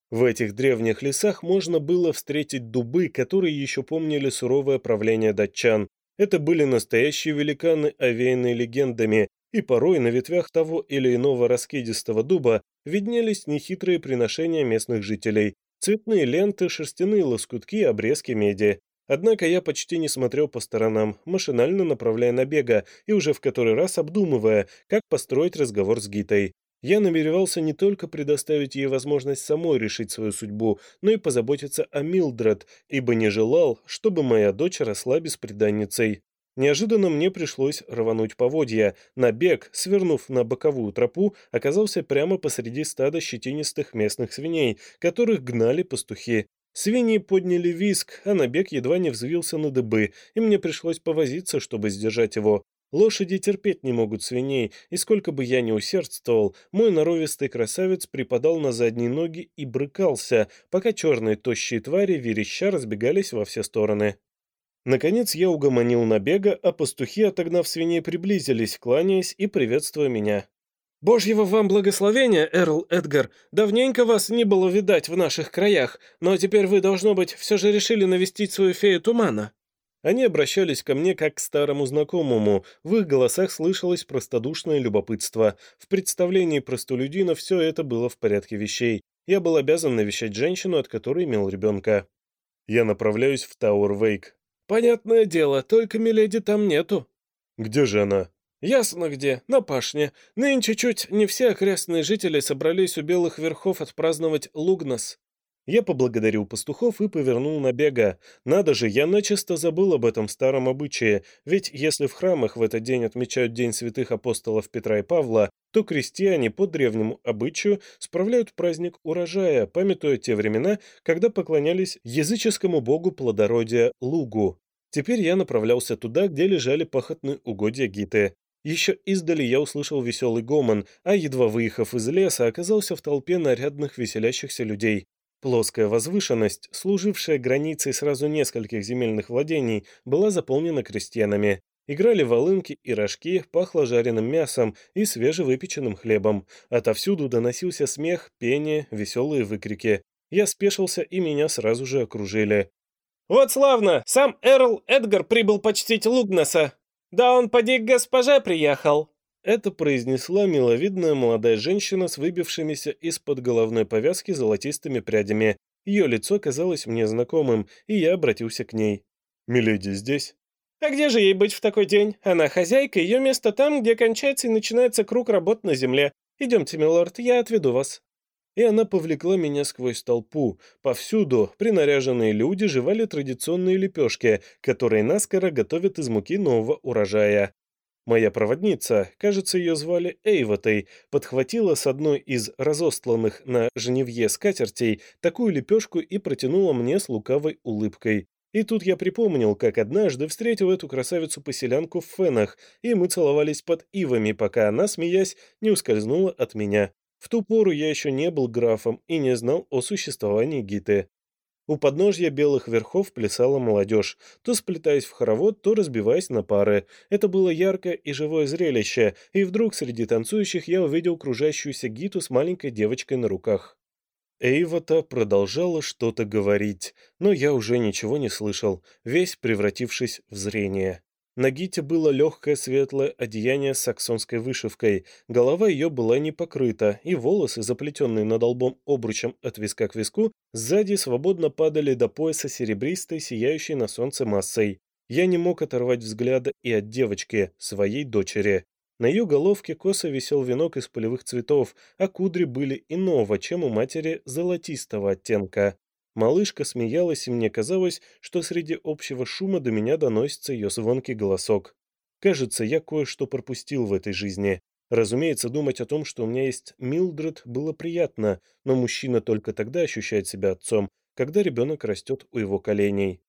В этих древних лесах можно было встретить дубы, которые еще помнили суровое правление датчан. Это были настоящие великаны, овеянные легендами, и порой на ветвях того или иного раскидистого дуба виднелись нехитрые приношения местных жителей, цветные ленты, шерстяные лоскутки, обрезки меди. Однако я почти не смотрел по сторонам, машинально направляя на бега и уже в который раз обдумывая, как построить разговор с Гитой. Я намеревался не только предоставить ей возможность самой решить свою судьбу, но и позаботиться о Милдред, ибо не желал, чтобы моя дочь росла бесприданницей. Неожиданно мне пришлось рвануть поводья. Набег, свернув на боковую тропу, оказался прямо посреди стада щетинистых местных свиней, которых гнали пастухи. Свиньи подняли виск, а набег едва не взвился на дыбы, и мне пришлось повозиться, чтобы сдержать его. Лошади терпеть не могут свиней, и сколько бы я ни усердствовал, мой норовистый красавец припадал на задние ноги и брыкался, пока черные тощие твари вереща разбегались во все стороны. Наконец я угомонил набега, а пастухи, отогнав свиней, приблизились, кланяясь и приветствуя меня. «Божьего вам благословения, Эрл Эдгар! Давненько вас не было видать в наших краях, но теперь вы, должно быть, все же решили навестить свою фею тумана». Они обращались ко мне как к старому знакомому, в их голосах слышалось простодушное любопытство. В представлении простолюдина все это было в порядке вещей. Я был обязан навещать женщину, от которой имел ребенка. Я направляюсь в Тауэр Вейк, «Понятное дело, только Миледи там нету». «Где же она?» «Ясно где, на пашне. Нынче чуть не все окрестные жители собрались у белых верхов отпраздновать Лугнас. Я поблагодарил пастухов и повернул на бега. Надо же, я начисто забыл об этом старом обычае, ведь если в храмах в этот день отмечают День святых апостолов Петра и Павла, то крестьяне по древнему обычаю справляют праздник урожая, памятуя те времена, когда поклонялись языческому богу плодородия Лугу. Теперь я направлялся туда, где лежали пахотные угодья Гиты. Еще издали я услышал веселый гомон, а едва выехав из леса, оказался в толпе нарядных веселящихся людей. Плоская возвышенность, служившая границей сразу нескольких земельных владений, была заполнена крестьянами. Играли волынки и рожки, пахло жареным мясом и свежевыпеченным хлебом. Отовсюду доносился смех, пение, веселые выкрики. Я спешился, и меня сразу же окружили. «Вот славно! Сам Эрл Эдгар прибыл почтить Лугнаса! Да он поди к госпоже приехал!» Это произнесла миловидная молодая женщина с выбившимися из-под головной повязки золотистыми прядями. Ее лицо казалось мне знакомым, и я обратился к ней. «Миледи здесь?» А где же ей быть в такой день? Она хозяйка, ее место там, где кончается и начинается круг работ на земле. Идемте, милорд, я отведу вас». И она повлекла меня сквозь толпу. Повсюду принаряженные люди жевали традиционные лепешки, которые наскоро готовят из муки нового урожая. Моя проводница, кажется, ее звали Эйвотой, подхватила с одной из разостланных на женевье скатертей такую лепешку и протянула мне с лукавой улыбкой. И тут я припомнил, как однажды встретил эту красавицу-поселянку в фенах, и мы целовались под ивами, пока она, смеясь, не ускользнула от меня. В ту пору я еще не был графом и не знал о существовании Гиты. У подножья белых верхов плясала молодежь, то сплетаясь в хоровод, то разбиваясь на пары. Это было яркое и живое зрелище, и вдруг среди танцующих я увидел кружащуюся Гиту с маленькой девочкой на руках. Эйвота продолжала что-то говорить, но я уже ничего не слышал, весь превратившись в зрение. На Гите было легкое светлое одеяние с саксонской вышивкой, голова ее была не покрыта, и волосы, заплетенные над лбом обручем от виска к виску, сзади свободно падали до пояса серебристой, сияющей на солнце массой. Я не мог оторвать взгляда и от девочки, своей дочери. На ее головке косо висел венок из полевых цветов, а кудри были иного, чем у матери золотистого оттенка. Малышка смеялась, и мне казалось, что среди общего шума до меня доносится ее звонкий голосок. Кажется, я кое-что пропустил в этой жизни. Разумеется, думать о том, что у меня есть Милдред, было приятно, но мужчина только тогда ощущает себя отцом, когда ребенок растет у его коленей.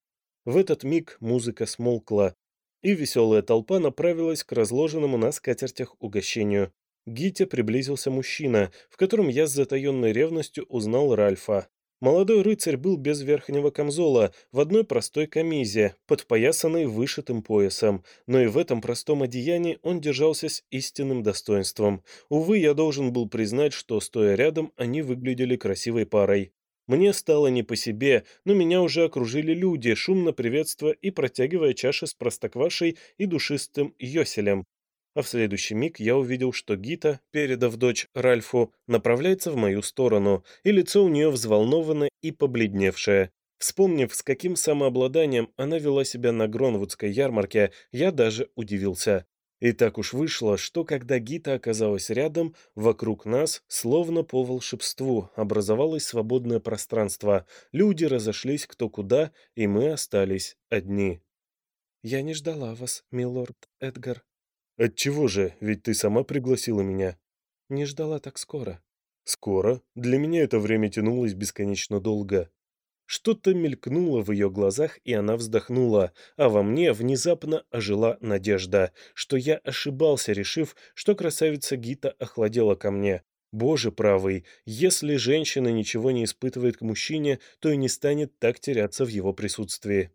В этот миг музыка смолкла, и веселая толпа направилась к разложенному на скатертях угощению. Гите приблизился мужчина, в котором я с затаенной ревностью узнал Ральфа. Молодой рыцарь был без верхнего камзола, в одной простой камизе, подпоясанной вышитым поясом, но и в этом простом одеянии он держался с истинным достоинством. Увы, я должен был признать, что, стоя рядом, они выглядели красивой парой. Мне стало не по себе, но меня уже окружили люди, шумно приветствуя и протягивая чаши с простоквашей и душистым йоселем. А в следующий миг я увидел, что Гита, передав дочь Ральфу, направляется в мою сторону, и лицо у нее взволнованное и побледневшее. Вспомнив, с каким самообладанием она вела себя на Гронвудской ярмарке, я даже удивился. И так уж вышло, что когда Гита оказалась рядом, вокруг нас, словно по волшебству, образовалось свободное пространство. Люди разошлись кто куда, и мы остались одни. «Я не ждала вас, милорд Эдгар». «Отчего же? Ведь ты сама пригласила меня». «Не ждала так скоро». «Скоро? Для меня это время тянулось бесконечно долго». Что-то мелькнуло в ее глазах, и она вздохнула, а во мне внезапно ожила надежда, что я ошибался, решив, что красавица Гита охладела ко мне. Боже правый, если женщина ничего не испытывает к мужчине, то и не станет так теряться в его присутствии.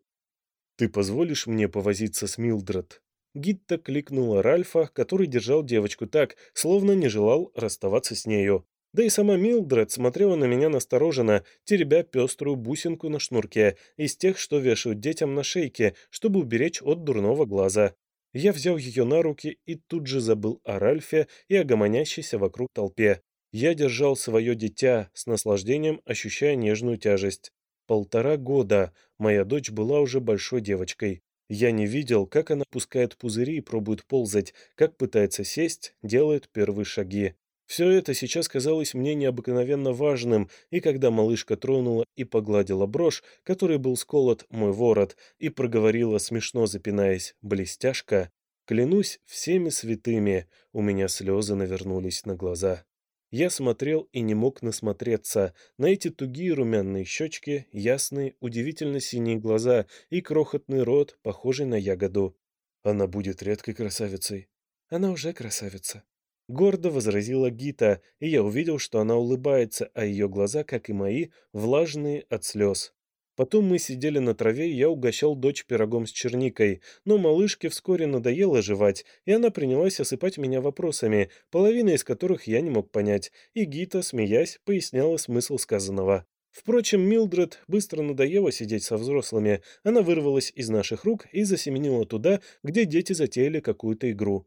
«Ты позволишь мне повозиться с Милдред?» Гитта кликнула Ральфа, который держал девочку так, словно не желал расставаться с нею. Да и сама Милдред смотрела на меня настороженно, теребя пеструю бусинку на шнурке, из тех, что вешают детям на шейке, чтобы уберечь от дурного глаза. Я взял ее на руки и тут же забыл о Ральфе и о гомонящейся вокруг толпе. Я держал свое дитя, с наслаждением ощущая нежную тяжесть. Полтора года моя дочь была уже большой девочкой. Я не видел, как она пускает пузыри и пробует ползать, как пытается сесть, делает первые шаги. Все это сейчас казалось мне необыкновенно важным, и когда малышка тронула и погладила брошь, которой был сколот мой ворот, и проговорила, смешно запинаясь, «блестяшка», клянусь всеми святыми, у меня слезы навернулись на глаза. Я смотрел и не мог насмотреться на эти тугие румяные щечки, ясные, удивительно синие глаза и крохотный рот, похожий на ягоду. Она будет редкой красавицей. Она уже красавица. Гордо возразила Гита, и я увидел, что она улыбается, а ее глаза, как и мои, влажные от слез. Потом мы сидели на траве, и я угощал дочь пирогом с черникой, но малышке вскоре надоело жевать, и она принялась осыпать меня вопросами, половина из которых я не мог понять, и Гита, смеясь, поясняла смысл сказанного. Впрочем, Милдред быстро надоело сидеть со взрослыми, она вырвалась из наших рук и засеменила туда, где дети затеяли какую-то игру.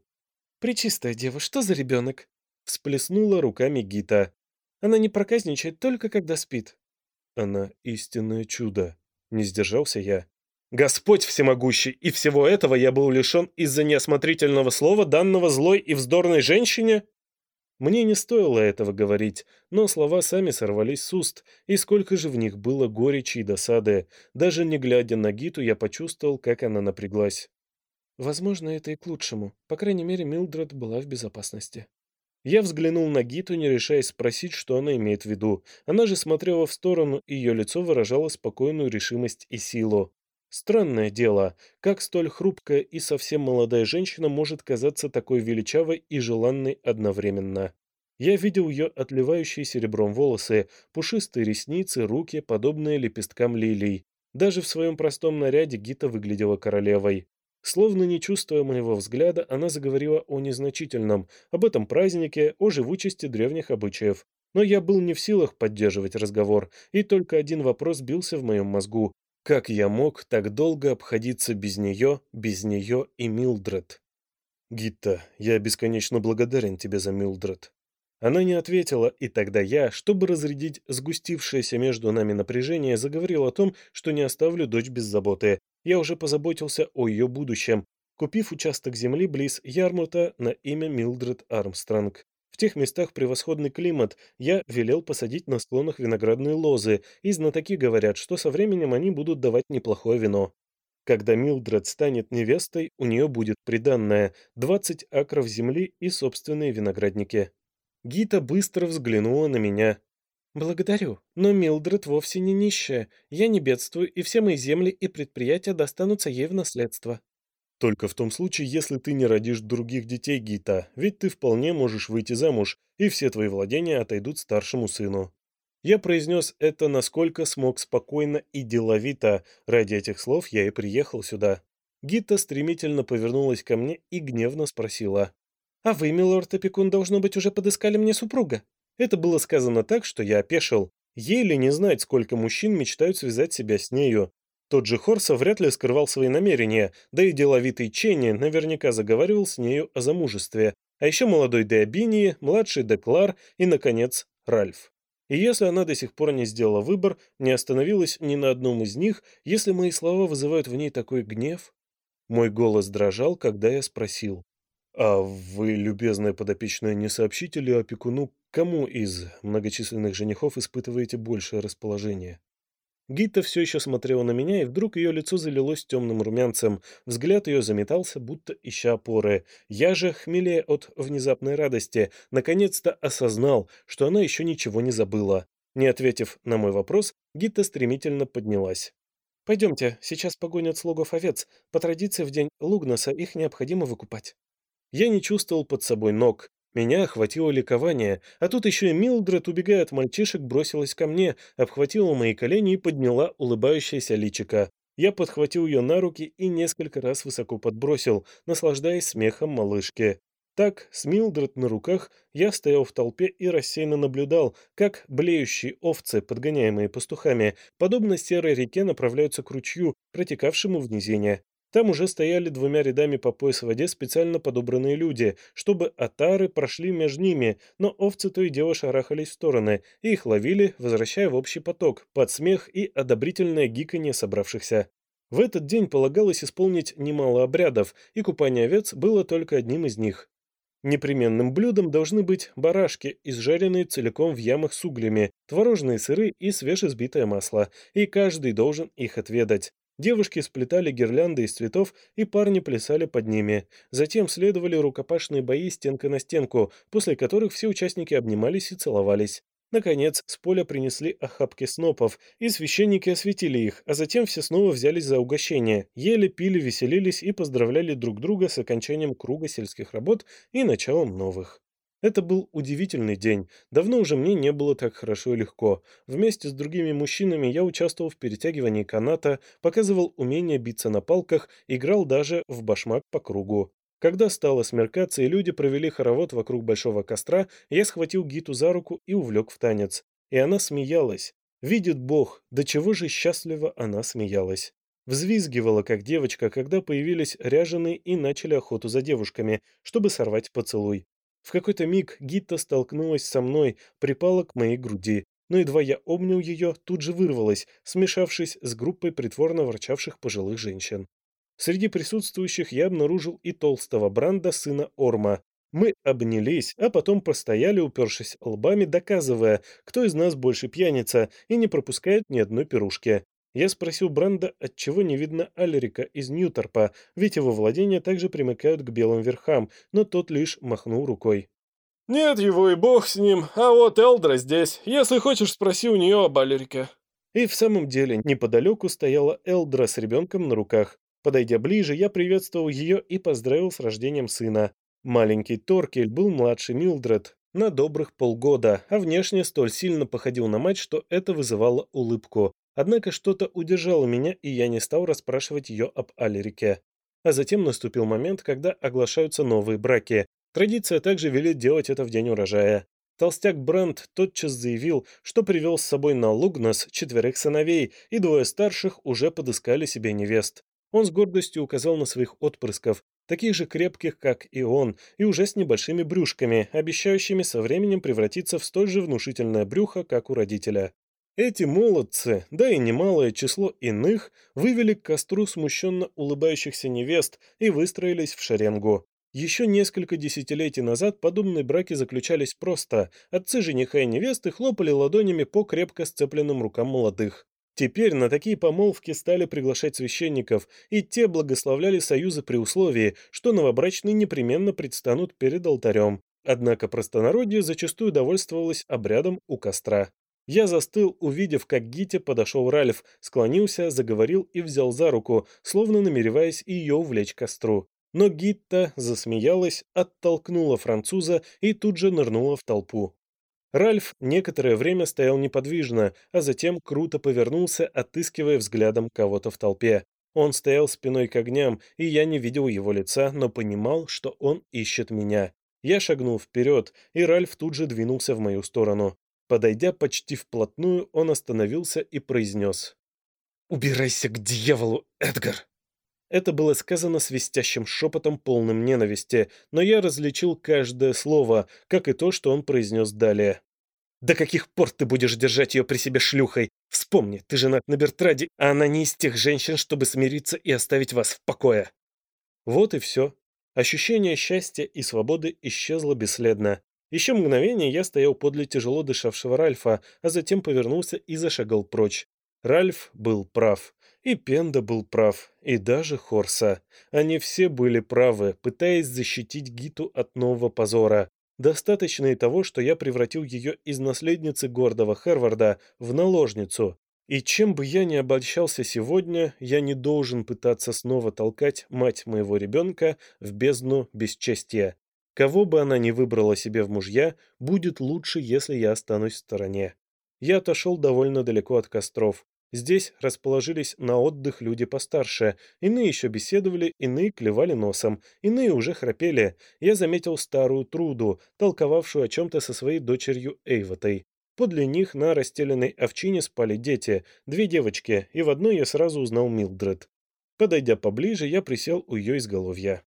«Пречистая дева, что за ребенок?» Всплеснула руками Гита. «Она не проказничает только когда спит». Она истинное чудо. Не сдержался я. Господь всемогущий, и всего этого я был лишен из-за неосмотрительного слова, данного злой и вздорной женщине? Мне не стоило этого говорить, но слова сами сорвались с уст, и сколько же в них было горечи и досады. Даже не глядя на Гиту, я почувствовал, как она напряглась. Возможно, это и к лучшему. По крайней мере, Милдред была в безопасности. Я взглянул на Гиту, не решаясь спросить, что она имеет в виду. Она же смотрела в сторону, и ее лицо выражало спокойную решимость и силу. Странное дело, как столь хрупкая и совсем молодая женщина может казаться такой величавой и желанной одновременно. Я видел ее отливающие серебром волосы, пушистые ресницы, руки, подобные лепесткам лилий. Даже в своем простом наряде Гита выглядела королевой. Словно не чувствуя моего взгляда, она заговорила о незначительном, об этом празднике, о живучести древних обычаев. Но я был не в силах поддерживать разговор, и только один вопрос бился в моем мозгу. Как я мог так долго обходиться без нее, без нее и Милдред? Гитта, я бесконечно благодарен тебе за Милдред. Она не ответила, и тогда я, чтобы разрядить сгустившееся между нами напряжение, заговорил о том, что не оставлю дочь без заботы, я уже позаботился о ее будущем, купив участок земли близ Ярмута на имя Милдред Армстронг. В тех местах превосходный климат, я велел посадить на склонах виноградные лозы, и знатоки говорят, что со временем они будут давать неплохое вино. Когда Милдред станет невестой, у нее будет приданное 20 акров земли и собственные виноградники. Гита быстро взглянула на меня. «Благодарю, но Милдред вовсе не нищая. Я не бедствую, и все мои земли и предприятия достанутся ей в наследство». «Только в том случае, если ты не родишь других детей, Гита, ведь ты вполне можешь выйти замуж, и все твои владения отойдут старшему сыну». Я произнес это насколько смог спокойно и деловито. Ради этих слов я и приехал сюда. Гита стремительно повернулась ко мне и гневно спросила. «А вы, милорд Опекун, должно быть, уже подыскали мне супруга?» Это было сказано так, что я опешил. Ей ли не знать, сколько мужчин мечтают связать себя с нею. Тот же Хорса вряд ли скрывал свои намерения, да и деловитый Ченни наверняка заговаривал с нею о замужестве. А еще молодой Деобинии, младший Деклар и, наконец, Ральф. И если она до сих пор не сделала выбор, не остановилась ни на одном из них, если мои слова вызывают в ней такой гнев... Мой голос дрожал, когда я спросил. «А вы, любезная подопечная, не сообщите ли опекуну, кому из многочисленных женихов испытываете большее расположение?» Гита все еще смотрела на меня, и вдруг ее лицо залилось темным румянцем. Взгляд ее заметался, будто ища опоры. Я же, хмелея от внезапной радости, наконец-то осознал, что она еще ничего не забыла. Не ответив на мой вопрос, Гита стремительно поднялась. «Пойдемте, сейчас погонят слугов овец. По традиции в день Лугнаса их необходимо выкупать». Я не чувствовал под собой ног. Меня охватило ликование, а тут еще и Милдред, убегая от мальчишек, бросилась ко мне, обхватила мои колени и подняла улыбающееся личико. Я подхватил ее на руки и несколько раз высоко подбросил, наслаждаясь смехом малышки. Так, с Милдред на руках, я стоял в толпе и рассеянно наблюдал, как блеющие овцы, подгоняемые пастухами, подобно серой реке направляются к ручью, протекавшему в низине. Там уже стояли двумя рядами по пояс в воде специально подобранные люди, чтобы отары прошли между ними, но овцы то и дело шарахались в стороны, и их ловили, возвращая в общий поток, под смех и одобрительное гиканье собравшихся. В этот день полагалось исполнить немало обрядов, и купание овец было только одним из них. Непременным блюдом должны быть барашки, изжаренные целиком в ямах с углями, творожные сыры и свежесбитое масло, и каждый должен их отведать. Девушки сплетали гирлянды из цветов, и парни плясали под ними. Затем следовали рукопашные бои стенка на стенку, после которых все участники обнимались и целовались. Наконец, с поля принесли охапки снопов, и священники осветили их, а затем все снова взялись за угощение, ели, пили, веселились и поздравляли друг друга с окончанием круга сельских работ и началом новых. Это был удивительный день. Давно уже мне не было так хорошо и легко. Вместе с другими мужчинами я участвовал в перетягивании каната, показывал умение биться на палках, играл даже в башмак по кругу. Когда стало смеркаться и люди провели хоровод вокруг большого костра, я схватил Гиту за руку и увлек в танец. И она смеялась. Видит Бог, до чего же счастливо она смеялась. Взвизгивала, как девочка, когда появились ряженые и начали охоту за девушками, чтобы сорвать поцелуй. В какой-то миг Гитта столкнулась со мной, припала к моей груди, но едва я обнял ее, тут же вырвалась, смешавшись с группой притворно ворчавших пожилых женщин. Среди присутствующих я обнаружил и толстого Бранда, сына Орма. Мы обнялись, а потом постояли, упершись лбами, доказывая, кто из нас больше пьяница и не пропускает ни одной пирушки. Я спросил Бранда, отчего не видно Алерика из Ньюторпа, ведь его владения также примыкают к белым верхам, но тот лишь махнул рукой. «Нет его и бог с ним, а вот Элдра здесь. Если хочешь, спроси у нее об Алерике». И в самом деле неподалеку стояла Элдра с ребенком на руках. Подойдя ближе, я приветствовал ее и поздравил с рождением сына. Маленький Торкель был младше Милдред на добрых полгода, а внешне столь сильно походил на мать, что это вызывало улыбку. Однако что-то удержало меня, и я не стал расспрашивать ее об Алерике. А затем наступил момент, когда оглашаются новые браки. Традиция также велит делать это в день урожая. Толстяк Бранд тотчас заявил, что привел с собой на Лугнас четверых сыновей, и двое старших уже подыскали себе невест. Он с гордостью указал на своих отпрысков, таких же крепких, как и он, и уже с небольшими брюшками, обещающими со временем превратиться в столь же внушительное брюхо, как у родителя. Эти молодцы, да и немалое число иных, вывели к костру смущенно улыбающихся невест и выстроились в шеренгу. Еще несколько десятилетий назад подобные браки заключались просто. Отцы жениха и невесты хлопали ладонями по крепко сцепленным рукам молодых. Теперь на такие помолвки стали приглашать священников, и те благословляли союзы при условии, что новобрачные непременно предстанут перед алтарем. Однако простонародье зачастую довольствовалось обрядом у костра. Я застыл, увидев, как Гите подошел Ральф, склонился, заговорил и взял за руку, словно намереваясь ее увлечь костру. Но Гитта засмеялась, оттолкнула француза и тут же нырнула в толпу. Ральф некоторое время стоял неподвижно, а затем круто повернулся, отыскивая взглядом кого-то в толпе. Он стоял спиной к огням, и я не видел его лица, но понимал, что он ищет меня. Я шагнул вперед, и Ральф тут же двинулся в мою сторону. Подойдя почти вплотную, он остановился и произнес. «Убирайся к дьяволу, Эдгар!» Это было сказано свистящим шепотом, полным ненависти, но я различил каждое слово, как и то, что он произнес далее. «До каких пор ты будешь держать ее при себе шлюхой? Вспомни, ты женат на Бертраде, а она не из тех женщин, чтобы смириться и оставить вас в покое». Вот и все. Ощущение счастья и свободы исчезло бесследно. Еще мгновение я стоял подле тяжело дышавшего Ральфа, а затем повернулся и зашагал прочь. Ральф был прав. И Пенда был прав, и даже Хорса. Они все были правы, пытаясь защитить Гиту от нового позора. Достаточно и того, что я превратил ее из наследницы гордого Харварда в наложницу. И чем бы я ни обольщался сегодня, я не должен пытаться снова толкать мать моего ребенка в бездну бесчестия. Кого бы она ни выбрала себе в мужья, будет лучше, если я останусь в стороне. Я отошел довольно далеко от костров. Здесь расположились на отдых люди постарше, иные еще беседовали, иные клевали носом, иные уже храпели. Я заметил старую Труду, толковавшую о чем-то со своей дочерью Эйвотой. Подле них на расстеленной овчине спали дети, две девочки, и в одной я сразу узнал Милдред. Подойдя поближе, я присел у ее изголовья.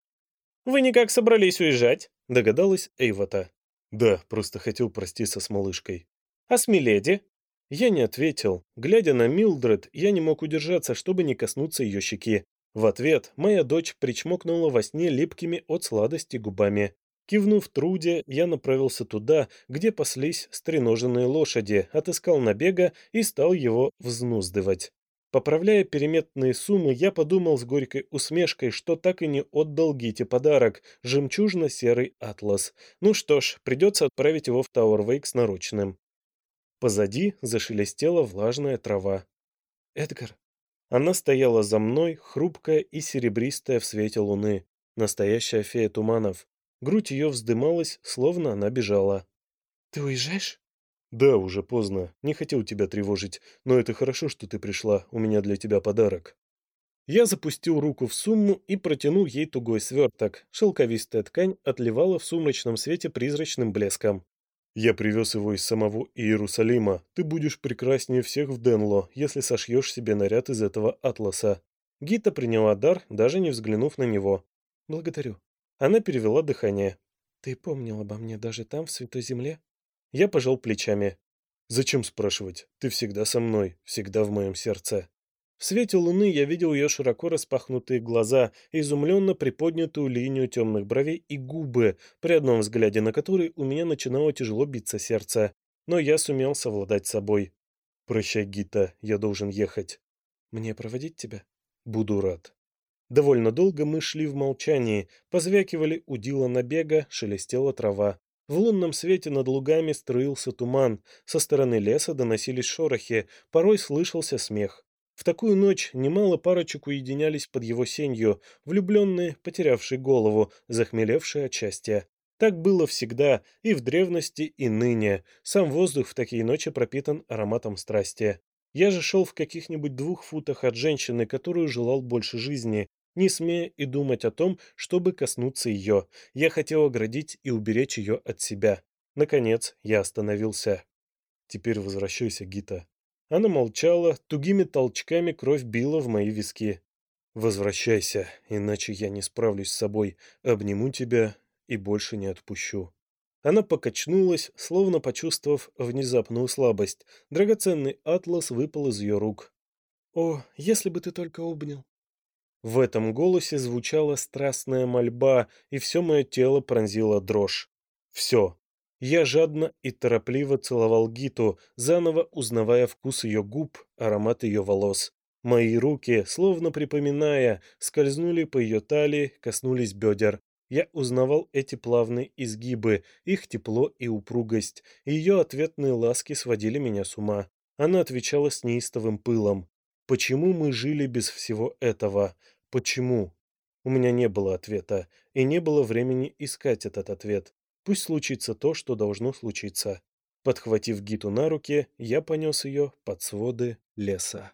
«Вы никак собрались уезжать?» — догадалась Эйвота. «Да, просто хотел проститься с малышкой». «А с Миледи?» Я не ответил. Глядя на Милдред, я не мог удержаться, чтобы не коснуться ее щеки. В ответ моя дочь причмокнула во сне липкими от сладости губами. Кивнув Труде, я направился туда, где паслись стреноженные лошади, отыскал набега и стал его взнуздывать. Поправляя переметные суммы, я подумал с горькой усмешкой, что так и не отдал Гите подарок – жемчужно-серый атлас. Ну что ж, придется отправить его в Тауэрвейк с наручным. Позади зашелестела влажная трава. «Эдгар!» Она стояла за мной, хрупкая и серебристая в свете луны. Настоящая фея туманов. Грудь ее вздымалась, словно она бежала. «Ты уезжаешь?» «Да, уже поздно. Не хотел тебя тревожить, но это хорошо, что ты пришла. У меня для тебя подарок». Я запустил руку в сумму и протянул ей тугой сверток. Шелковистая ткань отливала в сумрачном свете призрачным блеском. «Я привез его из самого Иерусалима. Ты будешь прекраснее всех в Денло, если сошьешь себе наряд из этого атласа». Гита приняла дар, даже не взглянув на него. «Благодарю». Она перевела дыхание. «Ты помнил обо мне даже там, в Святой Земле?» Я пожал плечами. «Зачем спрашивать? Ты всегда со мной, всегда в моем сердце». В свете луны я видел ее широко распахнутые глаза, изумленно приподнятую линию темных бровей и губы, при одном взгляде на которые у меня начинало тяжело биться сердце. Но я сумел совладать собой. «Прощай, Гита, я должен ехать». «Мне проводить тебя?» «Буду рад». Довольно долго мы шли в молчании, позвякивали удила набега, шелестела трава. В лунном свете над лугами струился туман, со стороны леса доносились шорохи, порой слышался смех. В такую ночь немало парочек уединялись под его сенью, влюбленные, потерявшие голову, захмелевшие от счастья. Так было всегда, и в древности, и ныне. Сам воздух в такие ночи пропитан ароматом страсти. Я же шел в каких-нибудь двух футах от женщины, которую желал больше жизни, не смея и думать о том, чтобы коснуться ее. Я хотел оградить и уберечь ее от себя. Наконец, я остановился. «Теперь возвращайся, Гита». Она молчала, тугими толчками кровь била в мои виски. «Возвращайся, иначе я не справлюсь с собой. Обниму тебя и больше не отпущу». Она покачнулась, словно почувствовав внезапную слабость. Драгоценный атлас выпал из ее рук. «О, если бы ты только обнял!» В этом голосе звучала страстная мольба, и все мое тело пронзило дрожь. Все. Я жадно и торопливо целовал Гиту, заново узнавая вкус ее губ, аромат ее волос. Мои руки, словно припоминая, скользнули по ее талии, коснулись бедер. Я узнавал эти плавные изгибы, их тепло и упругость. Ее ответные ласки сводили меня с ума. Она отвечала с неистовым пылом. Почему мы жили без всего этого? Почему? У меня не было ответа, и не было времени искать этот ответ. Пусть случится то, что должно случиться. Подхватив Гиту на руки, я понес ее под своды леса.